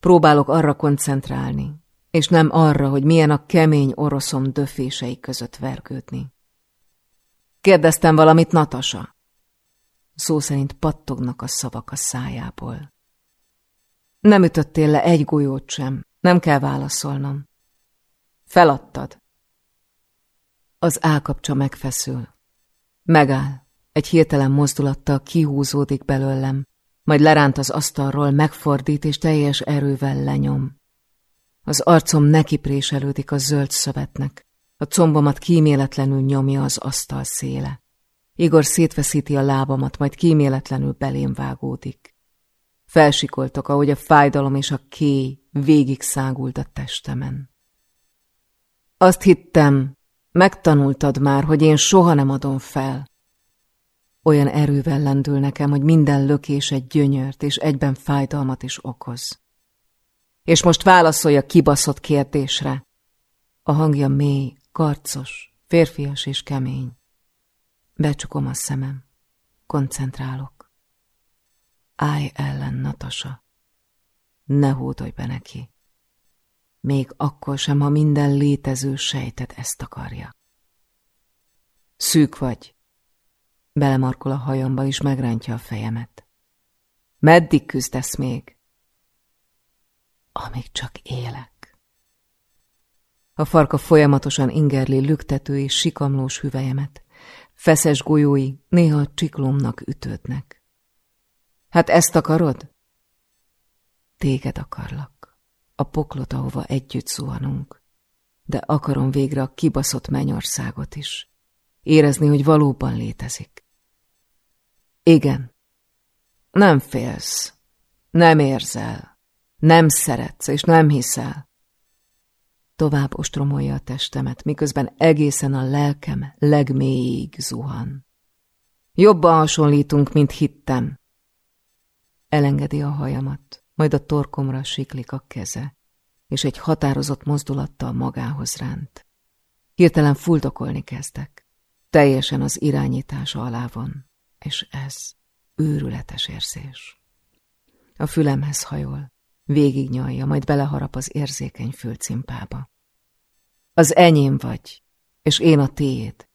Próbálok arra koncentrálni, és nem arra, hogy milyen a kemény oroszom döfései között vergődni. Kérdeztem valamit, Natasa. Szó szerint pattognak a szavak a szájából. Nem ütöttél le egy golyót sem, nem kell válaszolnom. Feladtad. Az állkapcsa megfeszül. Megáll, egy hirtelen mozdulattal kihúzódik belőlem, majd leránt az asztalról, megfordít és teljes erővel lenyom. Az arcom nekipréselődik a zöld szövetnek, a combomat kíméletlenül nyomja az asztal széle. Igor szétveszíti a lábamat, majd kíméletlenül belém vágódik. Felsikoltok, ahogy a fájdalom és a kéj végig szágult a testemen. Azt hittem, megtanultad már, hogy én soha nem adom fel. Olyan erővel lendül nekem, hogy minden lökés egy gyönyört és egyben fájdalmat is okoz. És most válaszolj a kibaszott kérdésre. A hangja mély, karcos, férfias és kemény. Becsukom a szemem. Koncentrálok. Állj ellen, Natasa. Ne hódolj be neki. Még akkor sem, ha minden létező sejtet ezt akarja. Szűk vagy. Belemarkol a hajamba, és megrántja a fejemet. Meddig küzdesz még? Amíg csak élek. A farka folyamatosan ingerli lüktető és sikamlós hüvelyemet. Feszes golyói néha a csiklomnak ütődnek. Hát ezt akarod? Téged akarlak. A poklot, ahova együtt zuhanunk. De akarom végre a kibaszott mennyországot is. Érezni, hogy valóban létezik. Igen. Nem félsz. Nem érzel. Nem szeretsz, és nem hiszel. Tovább ostromolja a testemet, miközben egészen a lelkem legmélyig zuhan. Jobban hasonlítunk, mint hittem. Elengedi a hajamat, majd a torkomra siklik a keze, és egy határozott mozdulattal magához ránt. Hirtelen fuldokolni kezdek. Teljesen az irányítása alá van, és ez őrületes érzés. A fülemhez hajol, végignyalja, majd beleharap az érzékeny fülcimpába. Az enyém vagy, és én a tiéd.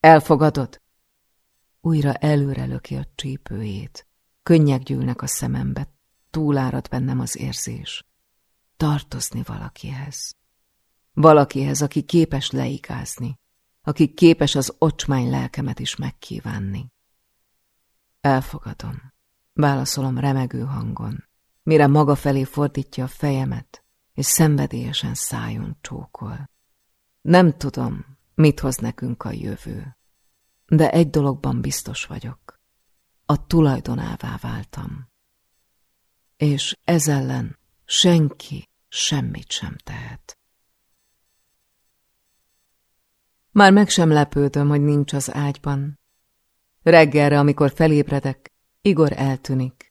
Elfogadod? Újra előre löki a csípőjét. Könnyek gyűlnek a szemembe, túlárad bennem az érzés. Tartozni valakihez. Valakihez, aki képes leikázni, aki képes az ocsmány lelkemet is megkívánni. Elfogadom, válaszolom remegő hangon, mire maga felé fordítja a fejemet, és szenvedélyesen szájon csókol. Nem tudom, mit hoz nekünk a jövő, de egy dologban biztos vagyok. A tulajdonává váltam. És ez ellen senki semmit sem tehet. Már meg sem lepődöm, hogy nincs az ágyban. Reggelre, amikor felébredek, Igor eltűnik.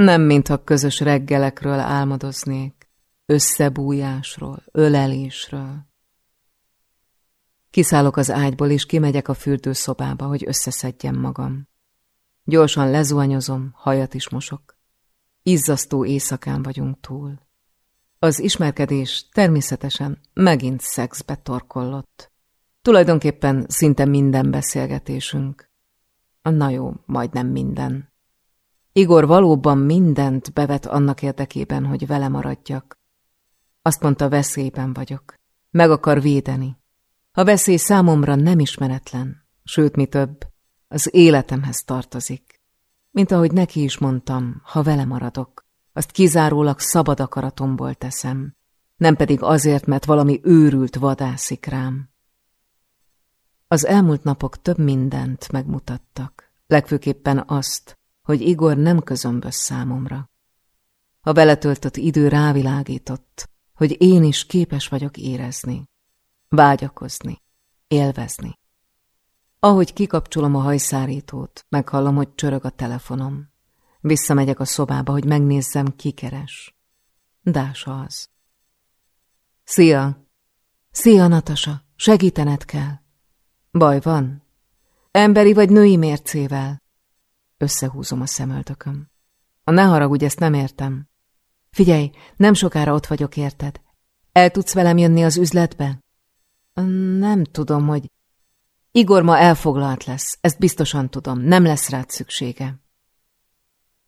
Nem mintha közös reggelekről álmodoznék, összebújásról, ölelésről. Kiszállok az ágyból, és kimegyek a fürdőszobába, hogy összeszedjem magam. Gyorsan lezuhanyozom, hajat is mosok. Izzasztó éjszakán vagyunk túl. Az ismerkedés természetesen megint szexbe torkollott. Tulajdonképpen szinte minden beszélgetésünk. Na jó, majdnem minden. Igor valóban mindent bevet annak érdekében, hogy vele maradjak. Azt mondta, veszélyben vagyok. Meg akar védeni. A veszély számomra nem ismeretlen, sőt, mi több, az életemhez tartozik. Mint ahogy neki is mondtam, ha vele maradok, azt kizárólag szabad akaratomból teszem, nem pedig azért, mert valami őrült vadászik rám. Az elmúlt napok több mindent megmutattak, legfőképpen azt, hogy Igor nem közömbös számomra. A vele töltött idő rávilágított, hogy én is képes vagyok érezni, vágyakozni, élvezni. Ahogy kikapcsolom a hajszárítót, meghallom, hogy csörög a telefonom. Visszamegyek a szobába, hogy megnézzem, ki keres. Dása az. Szia! Szia, Natasa! Segítened kell! Baj van? Emberi vagy női mércével? Összehúzom a szemöltököm. A ne haragudj, ezt nem értem. Figyelj, nem sokára ott vagyok, érted? El tudsz velem jönni az üzletbe? Nem tudom, hogy... Igor ma elfoglalt lesz, ezt biztosan tudom, nem lesz rád szüksége.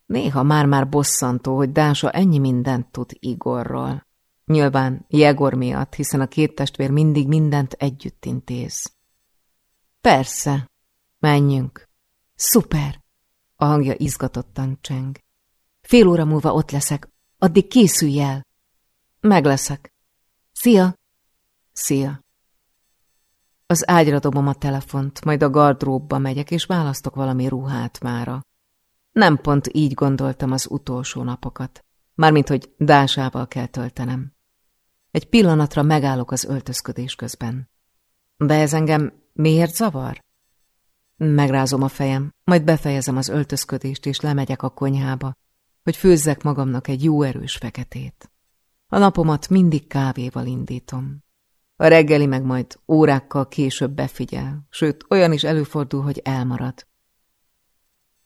Néha már-már bosszantó, hogy Dása ennyi mindent tud Igorról. Nyilván Jegor miatt, hiszen a két testvér mindig mindent együtt intéz. Persze. Menjünk. Szuper. A hangja izgatottan cseng. Fél óra múlva ott leszek. Addig készülj el. Meg. Szia. Szia. Az ágyra dobom a telefont, majd a gardróbba megyek, és választok valami ruhát mára. Nem pont így gondoltam az utolsó napokat, mármint, hogy dásával kell töltenem. Egy pillanatra megállok az öltözködés közben. De ez engem miért zavar? Megrázom a fejem, majd befejezem az öltözködést, és lemegyek a konyhába, hogy főzzek magamnak egy jó erős feketét. A napomat mindig kávéval indítom. A reggeli meg majd órákkal később befigyel, sőt, olyan is előfordul, hogy elmarad.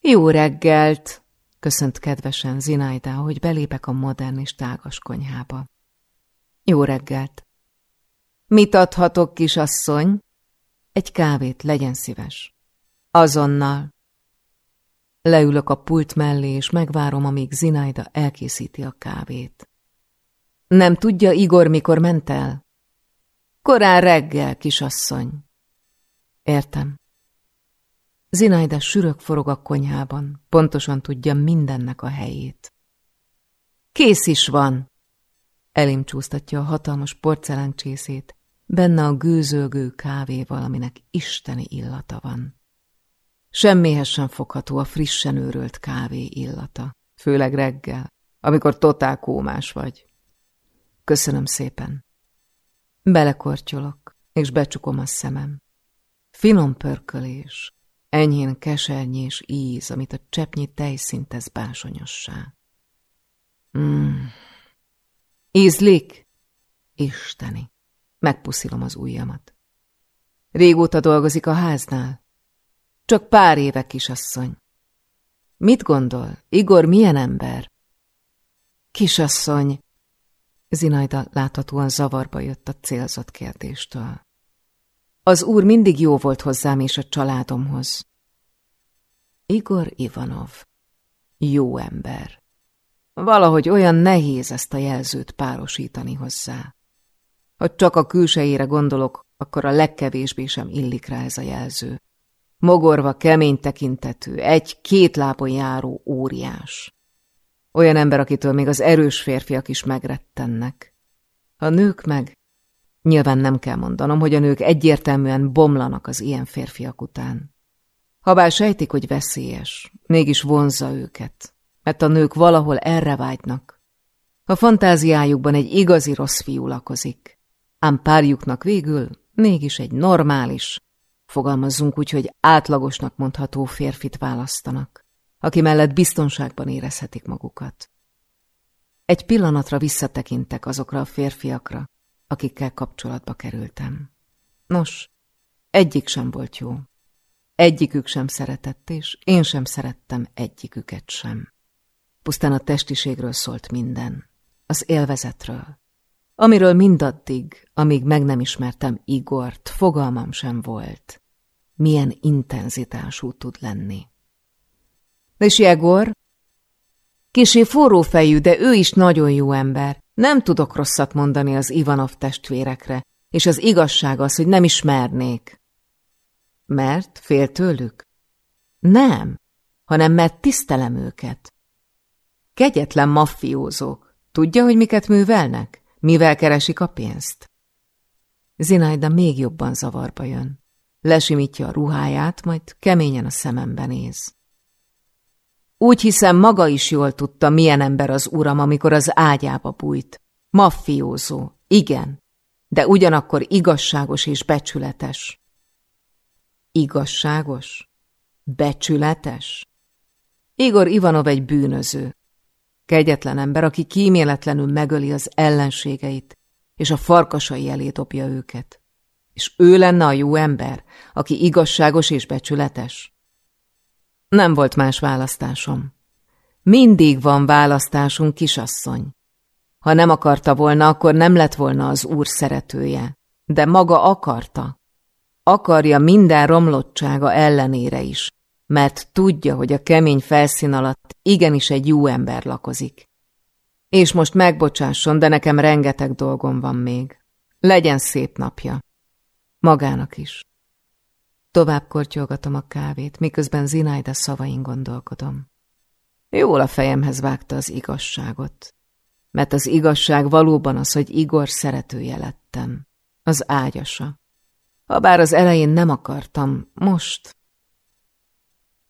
Jó reggelt! köszönt kedvesen Zinaida, hogy belépek a modern és tágas konyhába. Jó reggelt! Mit adhatok, kisasszony? Egy kávét, legyen szíves. Azonnal. Leülök a pult mellé, és megvárom, amíg Zinaida elkészíti a kávét. Nem tudja Igor, mikor ment el? Korán reggel, kisasszony. Értem. Zinaida sürök forog a konyhában, pontosan tudja mindennek a helyét. Kész is van! Elém csúsztatja a hatalmas porceláncsészét, benne a gőzölgő kávé valaminek isteni illata van. Semmihez sem fogható a frissen őrölt kávé illata, főleg reggel, amikor totál kómás vagy. Köszönöm szépen. Belekortyolok, és becsukom a szemem. Finom pörkölés, enyhén kesernyés íz, amit a cseppnyi tejszint tesz básonyossá. Mm. Ízlik? Isteni! Megpuszilom az ujjamat. Régóta dolgozik a háznál? Csak pár éve, kisasszony. Mit gondol? Igor milyen ember? Kisasszony, Zinajda láthatóan zavarba jött a célzott kérdéstől. Az úr mindig jó volt hozzám és a családomhoz. Igor Ivanov. Jó ember. Valahogy olyan nehéz ezt a jelzőt párosítani hozzá. Ha csak a külsejére gondolok, akkor a legkevésbé sem illik rá ez a jelző. Mogorva, kemény tekintetű, egy-két lábon járó óriás. Olyan ember, akitől még az erős férfiak is megrettennek. A nők meg... Nyilván nem kell mondanom, hogy a nők egyértelműen bomlanak az ilyen férfiak után. Habár sejtik, hogy veszélyes, mégis vonzza őket, mert a nők valahol erre vágynak. A fantáziájukban egy igazi rossz fiú lakozik, ám párjuknak végül mégis egy normális, fogalmazzunk úgy, hogy átlagosnak mondható férfit választanak aki mellett biztonságban érezhetik magukat. Egy pillanatra visszatekintek azokra a férfiakra, akikkel kapcsolatba kerültem. Nos, egyik sem volt jó. Egyikük sem szeretett, és én sem szerettem egyiküket sem. Pusztán a testiségről szólt minden, az élvezetről, amiről mindaddig, amíg meg nem ismertem Igort, fogalmam sem volt, milyen intenzitású tud lenni. És Jegor? Kisé forrófejű, de ő is nagyon jó ember. Nem tudok rosszat mondani az Ivanov testvérekre, és az igazság az, hogy nem ismernék. Mert fél tőlük? Nem, hanem mert tisztelem őket. Kegyetlen maffiózók. Tudja, hogy miket művelnek? Mivel keresik a pénzt? Zinaida még jobban zavarba jön. Lesimítja a ruháját, majd keményen a szemembe néz. Úgy hiszem, maga is jól tudta, milyen ember az uram, amikor az ágyába bújt. Maffiózó, igen, de ugyanakkor igazságos és becsületes. Igazságos? Becsületes? Igor Ivanov egy bűnöző. Kegyetlen ember, aki kíméletlenül megöli az ellenségeit, és a farkasai elé dobja őket. És ő lenne a jó ember, aki igazságos és becsületes? Nem volt más választásom. Mindig van választásunk, kisasszony. Ha nem akarta volna, akkor nem lett volna az úr szeretője. De maga akarta. Akarja minden romlottsága ellenére is, mert tudja, hogy a kemény felszín alatt igenis egy jó ember lakozik. És most megbocsásson, de nekem rengeteg dolgom van még. Legyen szép napja. Magának is. Tovább kortyolgatom a kávét, miközben Zinaida szavain gondolkodom. Jól a fejemhez vágta az igazságot, mert az igazság valóban az, hogy Igor szeretője lettem, az ágyasa. Habár az elején nem akartam, most...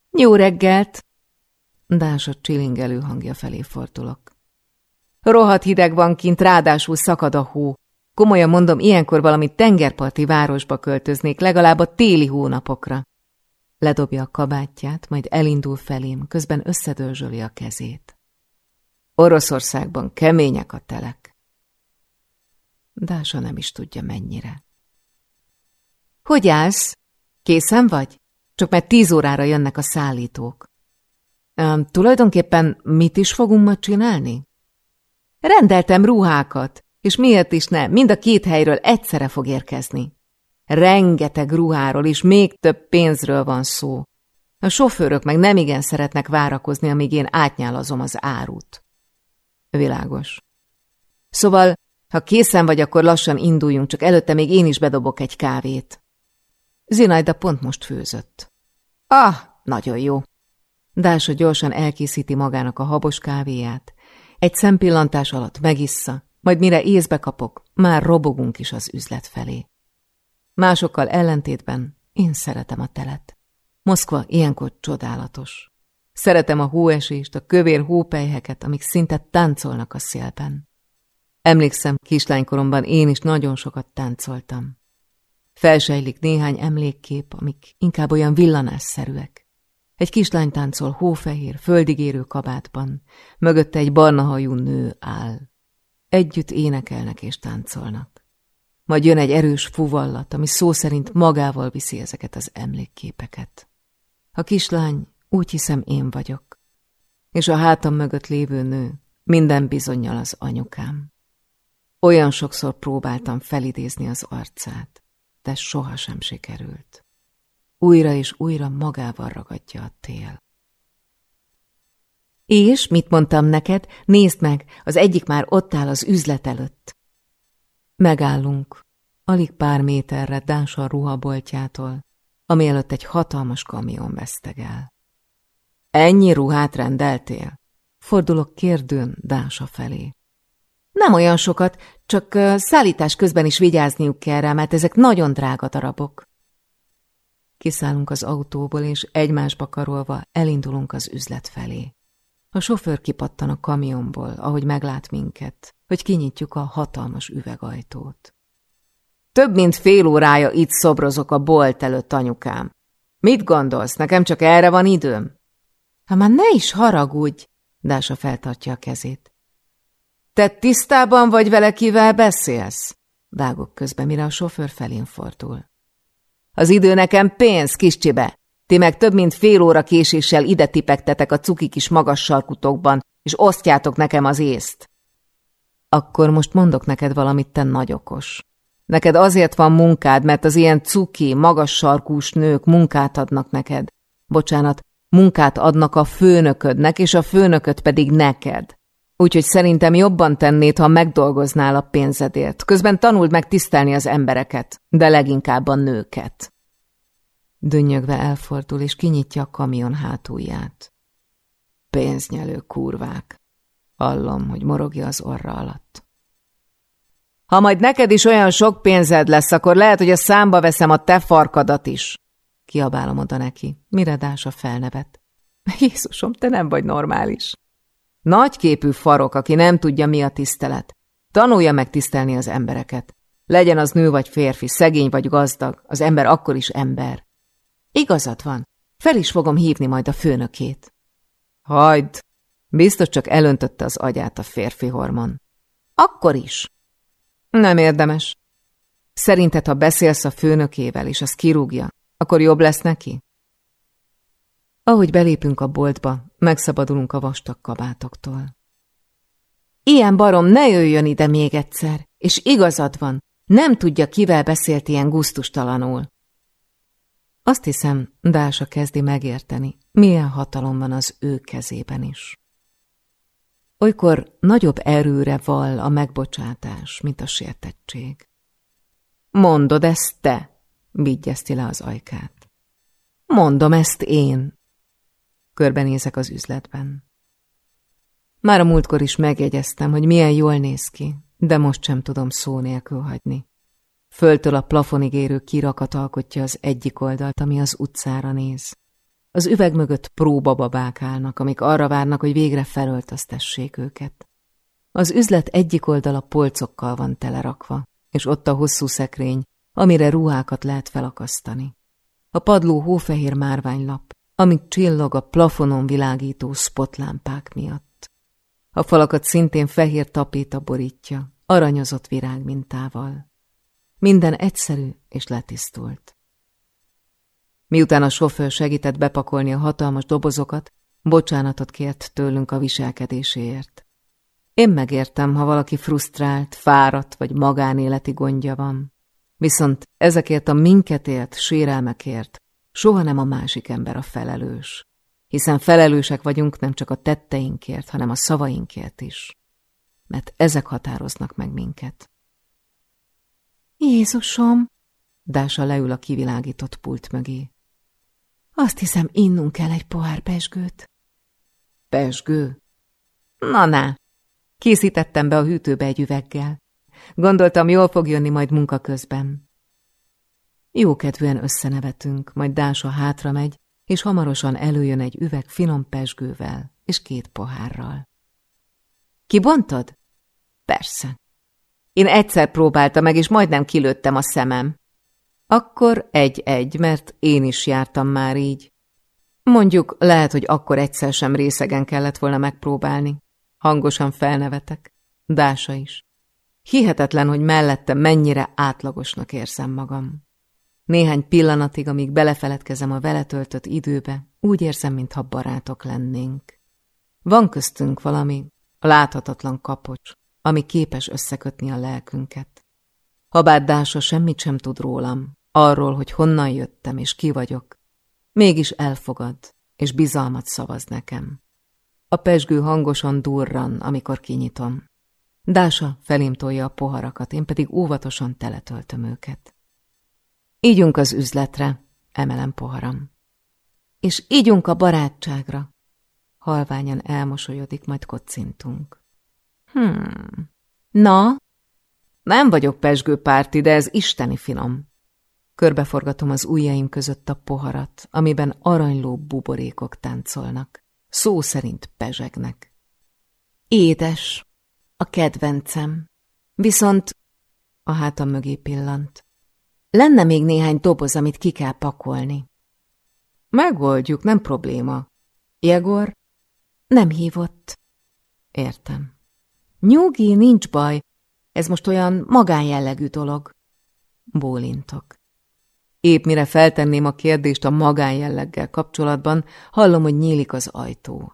Jó reggelt! Dása csilingelő hangja felé fordulok. Rohadt hideg van kint, ráadásul szakad a hó. Komolyan mondom, ilyenkor valami tengerparti városba költöznék, legalább a téli hónapokra. Ledobja a kabátját, majd elindul felém, közben összedörzsöli a kezét. Oroszországban kemények a telek. Dása nem is tudja mennyire. Hogy állsz? Készen vagy? Csak mert tíz órára jönnek a szállítók. Um, tulajdonképpen mit is fogunk ma csinálni? Rendeltem ruhákat, és miért is nem, mind a két helyről egyszerre fog érkezni. Rengeteg ruháról és még több pénzről van szó. A sofőrök meg nem igen szeretnek várakozni, amíg én átnyálazom az árut. Világos. Szóval, ha készen vagy, akkor lassan induljunk, csak előtte még én is bedobok egy kávét. Zinajda pont most főzött. Ah, nagyon jó. Dása gyorsan elkészíti magának a habos kávéját. Egy szempillantás alatt megissza, majd mire észbe kapok, már robogunk is az üzlet felé. Másokkal ellentétben én szeretem a telet. Moszkva ilyenkor csodálatos. Szeretem a hóesést, a kövér hópelyheket, amik szinte táncolnak a szélben. Emlékszem, kislánykoromban én is nagyon sokat táncoltam. Felsejlik néhány emlékkép, amik inkább olyan villanásszerűek. Egy kislány táncol hófehér, földigérő kabátban, mögötte egy barna hajú nő áll. Együtt énekelnek és táncolnak. Majd jön egy erős fuvallat, ami szó szerint magával viszi ezeket az emlékképeket. A kislány úgy hiszem én vagyok, és a hátam mögött lévő nő minden bizonyal az anyukám. Olyan sokszor próbáltam felidézni az arcát, de sohasem sikerült. Újra és újra magával ragadja a tél. És, mit mondtam neked, nézd meg, az egyik már ott áll az üzlet előtt. Megállunk, alig pár méterre Dása ruhaboltjától, ami előtt egy hatalmas kamion vesztegel. Ennyi ruhát rendeltél? Fordulok kérdőn Dása felé. Nem olyan sokat, csak szállítás közben is vigyázniuk kell rá, mert ezek nagyon drága darabok. Kiszállunk az autóból, és egymásba karolva elindulunk az üzlet felé. A sofőr kipattan a kamionból, ahogy meglát minket, hogy kinyitjuk a hatalmas üvegajtót. Több mint fél órája itt szobrozok a bolt előtt, anyukám. Mit gondolsz, nekem csak erre van időm? Ha már ne is haragudj, Dása feltartja a kezét. Te tisztában vagy vele, kivel beszélsz? Vágok közbe, mire a sofőr felén fordul. Az idő nekem pénz, kis csibe. Ti meg több mint fél óra késéssel ide tipektetek a cuki kis magas és osztjátok nekem az észt. Akkor most mondok neked valamit, te nagy okos. Neked azért van munkád, mert az ilyen cuki, magas sarkús nők munkát adnak neked. Bocsánat, munkát adnak a főnöködnek, és a főnököd pedig neked. Úgyhogy szerintem jobban tennéd, ha megdolgoznál a pénzedért. Közben tanuld meg tisztelni az embereket, de leginkább a nőket. Dönnyögve elfordul, és kinyitja a kamion hátulját. Pénznyelő kurvák. Hallom, hogy morogja az orra alatt. Ha majd neked is olyan sok pénzed lesz, akkor lehet, hogy a számba veszem a te farkadat is. Kiabálom oda neki, mire Dása felnevet. Jézusom, te nem vagy normális. Nagyképű farok, aki nem tudja, mi a tisztelet. Tanulja meg tisztelni az embereket. Legyen az nő vagy férfi, szegény vagy gazdag, az ember akkor is ember. Igazad van, fel is fogom hívni majd a főnökét. Hagyd, biztos csak elöntötte az agyát a férfi hormon. Akkor is. Nem érdemes. Szerinted, ha beszélsz a főnökével, és az kirúgja, akkor jobb lesz neki? Ahogy belépünk a boltba, megszabadulunk a vastag kabátoktól. Ilyen barom ne jöjjön ide még egyszer, és igazad van, nem tudja, kivel beszélt ilyen guztustalanul. Azt hiszem, Dása kezdi megérteni, milyen hatalom van az ő kezében is. Olykor nagyobb erőre val a megbocsátás, mint a sértettség. Mondod ezt te, vigyezti le az ajkát. Mondom ezt én, Körbenézek az üzletben. Már a múltkor is megjegyeztem, hogy milyen jól néz ki, de most sem tudom szó nélkül hagyni. Föltől a plafonig érő kirakat alkotja az egyik oldalt, ami az utcára néz. Az üveg mögött próbababák állnak, amik arra várnak, hogy végre felöltöztessék őket. Az üzlet egyik oldala polcokkal van telerakva, és ott a hosszú szekrény, amire ruhákat lehet felakasztani. A padló hófehér márványlap, amik csillog a plafonon világító spotlámpák miatt. A falakat szintén fehér tapéta borítja, aranyozott virág mintával. Minden egyszerű és letisztult. Miután a sofőr segített bepakolni a hatalmas dobozokat, bocsánatot kért tőlünk a viselkedéséért. Én megértem, ha valaki frusztrált, fáradt vagy magánéleti gondja van. Viszont ezekért a minket élt sérelmekért soha nem a másik ember a felelős. Hiszen felelősek vagyunk nem csak a tetteinkért, hanem a szavainkért is. Mert ezek határoznak meg minket. Jézusom! Dása leül a kivilágított pult mögé. Azt hiszem, innunk kell egy pohár pesgőt. Pesgő? Na, na! Készítettem be a hűtőbe egy üveggel. Gondoltam, jól fog jönni majd munka közben. Jókedvűen összenevetünk, majd Dása hátra megy, és hamarosan előjön egy üveg finom pesgővel és két pohárral. Kibontod? Persze. Én egyszer próbáltam meg, és majdnem kilőttem a szemem. Akkor egy-egy, mert én is jártam már így. Mondjuk lehet, hogy akkor egyszer sem részegen kellett volna megpróbálni. Hangosan felnevetek. Dása is. Hihetetlen, hogy mellette mennyire átlagosnak érzem magam. Néhány pillanatig, amíg belefeledkezem a vele töltött időbe, úgy érzem, mintha barátok lennénk. Van köztünk valami láthatatlan kapocs, ami képes összekötni a lelkünket. Habár Dása semmit sem tud rólam, arról, hogy honnan jöttem és ki vagyok, mégis elfogad, és bizalmat szavaz nekem. A pesgő hangosan durran, amikor kinyitom. Dása felém tolja a poharakat, én pedig óvatosan teletöltöm őket. Ígyunk az üzletre, emelem poharam. És ígyunk a barátságra. Halványan elmosolyodik, majd kocintunk. Hmm. Na? Nem vagyok pesgőpárti, de ez isteni finom. Körbeforgatom az ujjaim között a poharat, amiben aranyló buborékok táncolnak. Szó szerint pezsegnek. Édes, a kedvencem. Viszont a hátam mögé pillant. Lenne még néhány doboz, amit ki kell pakolni. Megoldjuk, nem probléma. Jegor? Nem hívott. Értem. Nyugi, nincs baj. Ez most olyan magánjellegű dolog. Bólintok. Épp mire feltenném a kérdést a magánjelleggel kapcsolatban, hallom, hogy nyílik az ajtó.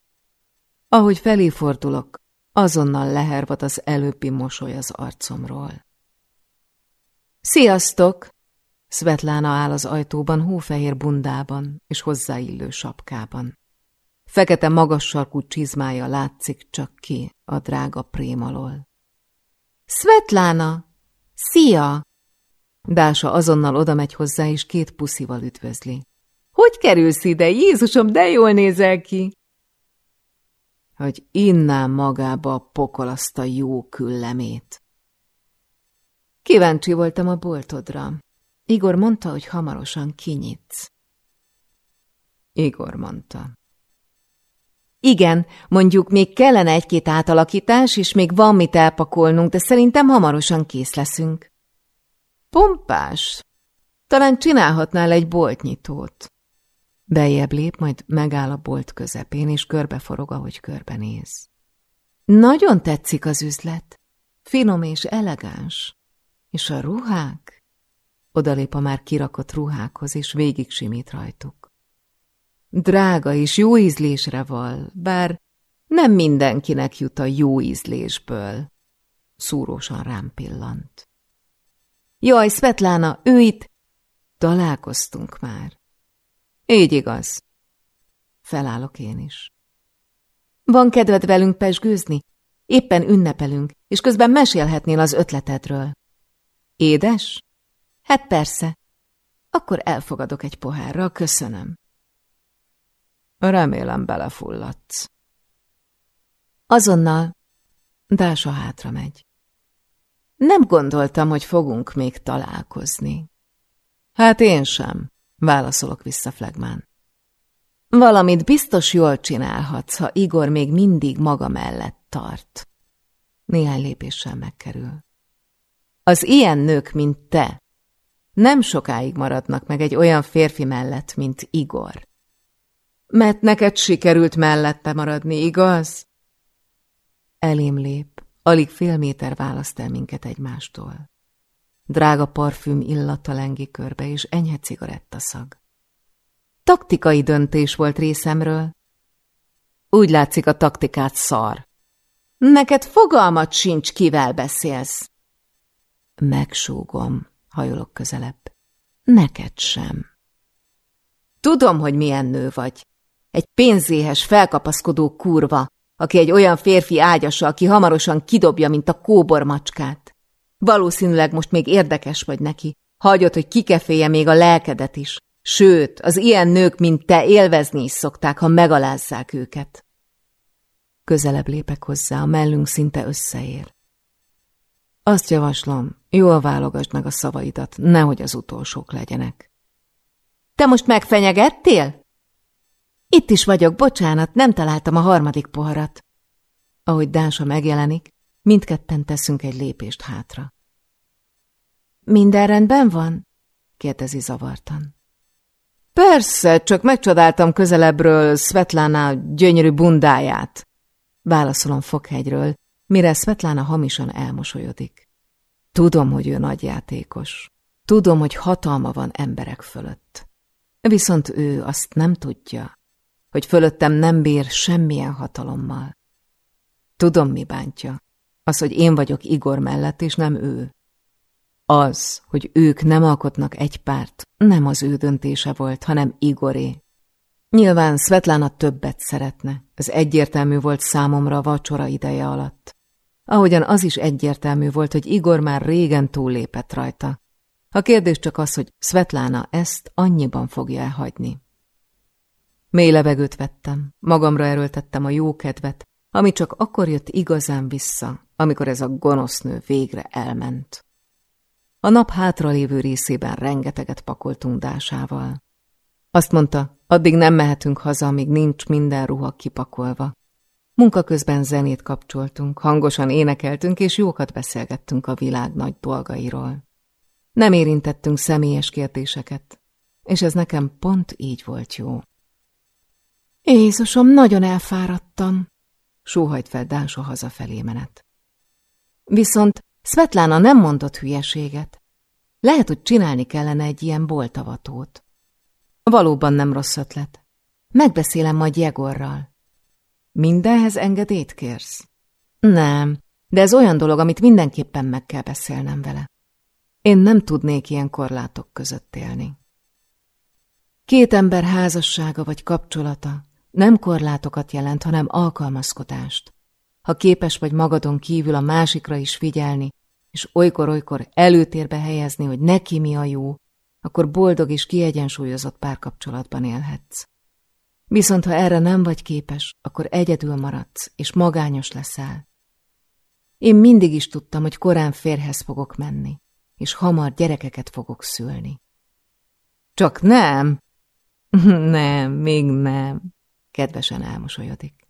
Ahogy felé fordulok, azonnal lehervad az előbbi mosoly az arcomról. Sziasztok! Szvetlána áll az ajtóban hófehér bundában és hozzáillő sapkában. Fekete magas sarkú csizmája látszik csak ki a drága prém alól. Szvetlána! Szia! Dása azonnal oda megy hozzá, és két puszival üdvözli. Hogy kerülsz ide? Jézusom, de jól nézel ki! Hogy innám magába a pokol azt a jó küllemét. Kíváncsi voltam a boltodra. Igor mondta, hogy hamarosan kinyitsz. Igor mondta. Igen, mondjuk még kellene egy-két átalakítás, és még van mit elpakolnunk, de szerintem hamarosan kész leszünk. Pompás! Talán csinálhatnál egy boltnyitót. Beljebb lép, majd megáll a bolt közepén, és körbeforog, ahogy körbenéz. Nagyon tetszik az üzlet. Finom és elegáns. És a ruhák? Odalép a már kirakott ruhákhoz, és végig simít rajtuk. Drága és jó ízlésre val, bár nem mindenkinek jut a jó ízlésből. Szúrósan rám pillant. Jaj, Svetlana, ő itt... Találkoztunk már. Így igaz. Felállok én is. Van kedved velünk pesgőzni? Éppen ünnepelünk, és közben mesélhetnél az ötletedről. Édes? Hát persze. Akkor elfogadok egy pohárra, köszönöm. Remélem belefulladsz. Azonnal Dása hátra megy. Nem gondoltam, hogy fogunk még találkozni. Hát én sem, válaszolok vissza Flegmán. Valamit biztos jól csinálhatsz, ha Igor még mindig maga mellett tart. Néhány lépéssel megkerül. Az ilyen nők, mint te, nem sokáig maradnak meg egy olyan férfi mellett, mint Igor. Mert neked sikerült mellette maradni, igaz? Elém lép, alig fél méter választ el minket egymástól. Drága parfüm illata lengi körbe, és enyhe cigarettaszag. Taktikai döntés volt részemről. Úgy látszik, a taktikát szar. Neked fogalmat sincs, kivel beszélsz. Megsúgom, hajolok közelebb. Neked sem. Tudom, hogy milyen nő vagy. Egy pénzéhes, felkapaszkodó kurva, aki egy olyan férfi ágyasa, aki hamarosan kidobja, mint a kóbormacskát. Valószínűleg most még érdekes vagy neki. Hagyod, hogy kikefélje még a lelkedet is. Sőt, az ilyen nők, mint te, élvezni is szokták, ha megalázzák őket. Közelebb lépek hozzá, a mellünk szinte összeér. Azt javaslom, jól válogasd meg a szavaidat, nehogy az utolsók legyenek. Te most megfenyegettél? Itt is vagyok, bocsánat, nem találtam a harmadik poharat. Ahogy Dása megjelenik, mindketten teszünk egy lépést hátra. Minden rendben van? kérdezi zavartan. Persze, csak megcsodáltam közelebbről Svetlana gyönyörű bundáját. Válaszolom Fokhegyről, mire Svetlana hamisan elmosolyodik. Tudom, hogy ő nagyjátékos. Tudom, hogy hatalma van emberek fölött. Viszont ő azt nem tudja, hogy fölöttem nem bír semmilyen hatalommal. Tudom, mi bántja. Az, hogy én vagyok Igor mellett, és nem ő. Az, hogy ők nem alkotnak egy párt, nem az ő döntése volt, hanem Igoré. Nyilván Svetlana többet szeretne, ez egyértelmű volt számomra vacsora ideje alatt. Ahogyan az is egyértelmű volt, hogy Igor már régen túllépett rajta. A kérdés csak az, hogy Svetlana ezt annyiban fogja elhagyni. Mély levegőt vettem, magamra erőltettem a jó kedvet, ami csak akkor jött igazán vissza, amikor ez a gonosz nő végre elment. A nap hátralévő részében rengeteget pakoltunk Dásával. Azt mondta, addig nem mehetünk haza, amíg nincs minden ruha kipakolva. Munka közben zenét kapcsoltunk, hangosan énekeltünk, és jókat beszélgettünk a világ nagy dolgairól. Nem érintettünk személyes kérdéseket, és ez nekem pont így volt jó. Jézusom, nagyon elfáradtam, sóhajt fel Dása hazafelé menet. Viszont Svetlana nem mondott hülyeséget. Lehet, hogy csinálni kellene egy ilyen boltavatót. Valóban nem rossz ötlet. Megbeszélem majd Jegorral. Mindenhez engedélyt kérsz? Nem, de ez olyan dolog, amit mindenképpen meg kell beszélnem vele. Én nem tudnék ilyen korlátok között élni. Két ember házassága vagy kapcsolata nem korlátokat jelent, hanem alkalmazkodást. Ha képes vagy magadon kívül a másikra is figyelni, és olykor-olykor előtérbe helyezni, hogy neki mi a jó, akkor boldog és kiegyensúlyozott párkapcsolatban élhetsz. Viszont ha erre nem vagy képes, akkor egyedül maradsz, és magányos leszel. Én mindig is tudtam, hogy korán férhez fogok menni, és hamar gyerekeket fogok szülni. Csak nem! nem, még nem, kedvesen elmosolyodik.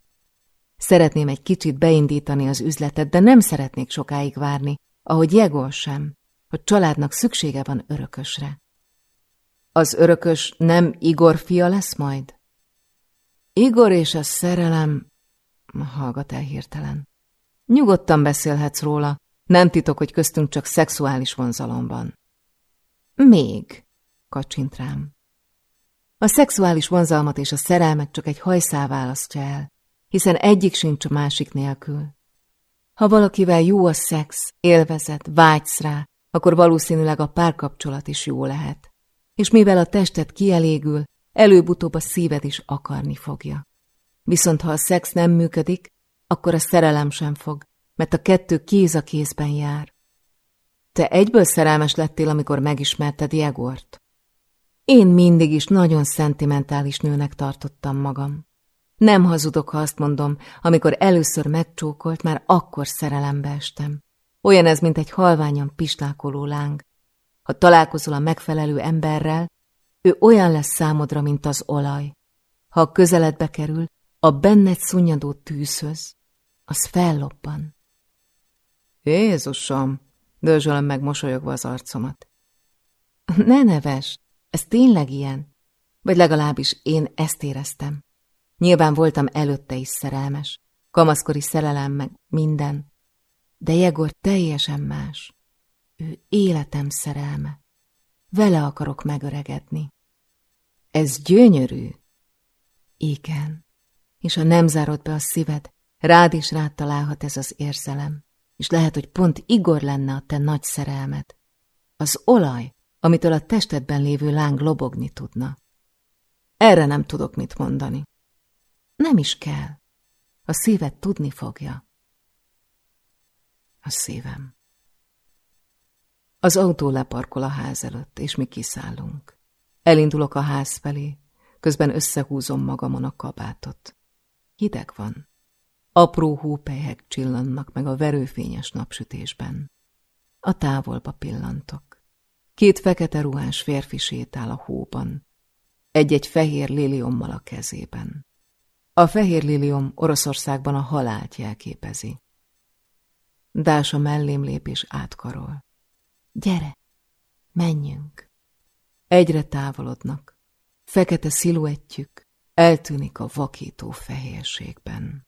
Szeretném egy kicsit beindítani az üzletet, de nem szeretnék sokáig várni, ahogy Jegor sem, hogy családnak szüksége van örökösre. Az örökös nem Igor fia lesz majd? Igor és a szerelem... Hallgat el hirtelen. Nyugodtan beszélhetsz róla. Nem titok, hogy köztünk csak szexuális vonzalom van. Még, kacsint rám. A szexuális vonzalmat és a szerelmet csak egy hajszál választja el, hiszen egyik sincs a másik nélkül. Ha valakivel jó a szex, élvezet, vágysz rá, akkor valószínűleg a párkapcsolat is jó lehet. És mivel a testet kielégül, előbb-utóbb a szíved is akarni fogja. Viszont ha a szex nem működik, akkor a szerelem sem fog, mert a kettő kéz a kézben jár. Te egyből szerelmes lettél, amikor megismerted Jegort? Én mindig is nagyon szentimentális nőnek tartottam magam. Nem hazudok, ha azt mondom, amikor először megcsókolt, már akkor szerelembe estem. Olyan ez, mint egy halványan pislákoló láng. Ha találkozol a megfelelő emberrel, ő olyan lesz számodra, mint az olaj. Ha a közeledbe kerül, a benned szunnyadó tűzhöz, az felloppan. Jézusom! Dörzsölöm meg mosolyogva az arcomat. Ne neves, ez tényleg ilyen. Vagy legalábbis én ezt éreztem. Nyilván voltam előtte is szerelmes. Kamaszkori szerelem meg minden. De Jegor teljesen más. Ő életem szerelme. Vele akarok megöregedni. Ez gyönyörű. Igen. És ha nem zárod be a szíved, rád is rád találhat ez az érzelem. És lehet, hogy pont Igor lenne a te nagy szerelmed. Az olaj, amitől a testedben lévő láng lobogni tudna. Erre nem tudok mit mondani. Nem is kell. A szíved tudni fogja. A szívem. Az autó leparkol a ház előtt, és mi kiszállunk. Elindulok a ház felé, közben összehúzom magamon a kabátot. Hideg van. Apró hópelyhek csillannak meg a verőfényes napsütésben. A távolba pillantok. Két fekete ruhás férfi sétál a hóban, egy-egy fehér liliommal a kezében. A fehér lilium Oroszországban a halált jelképezi. Dása mellém lép és átkarol. Gyere, menjünk. Egyre távolodnak. Fekete sziluettjük eltűnik a vakító fehérségben.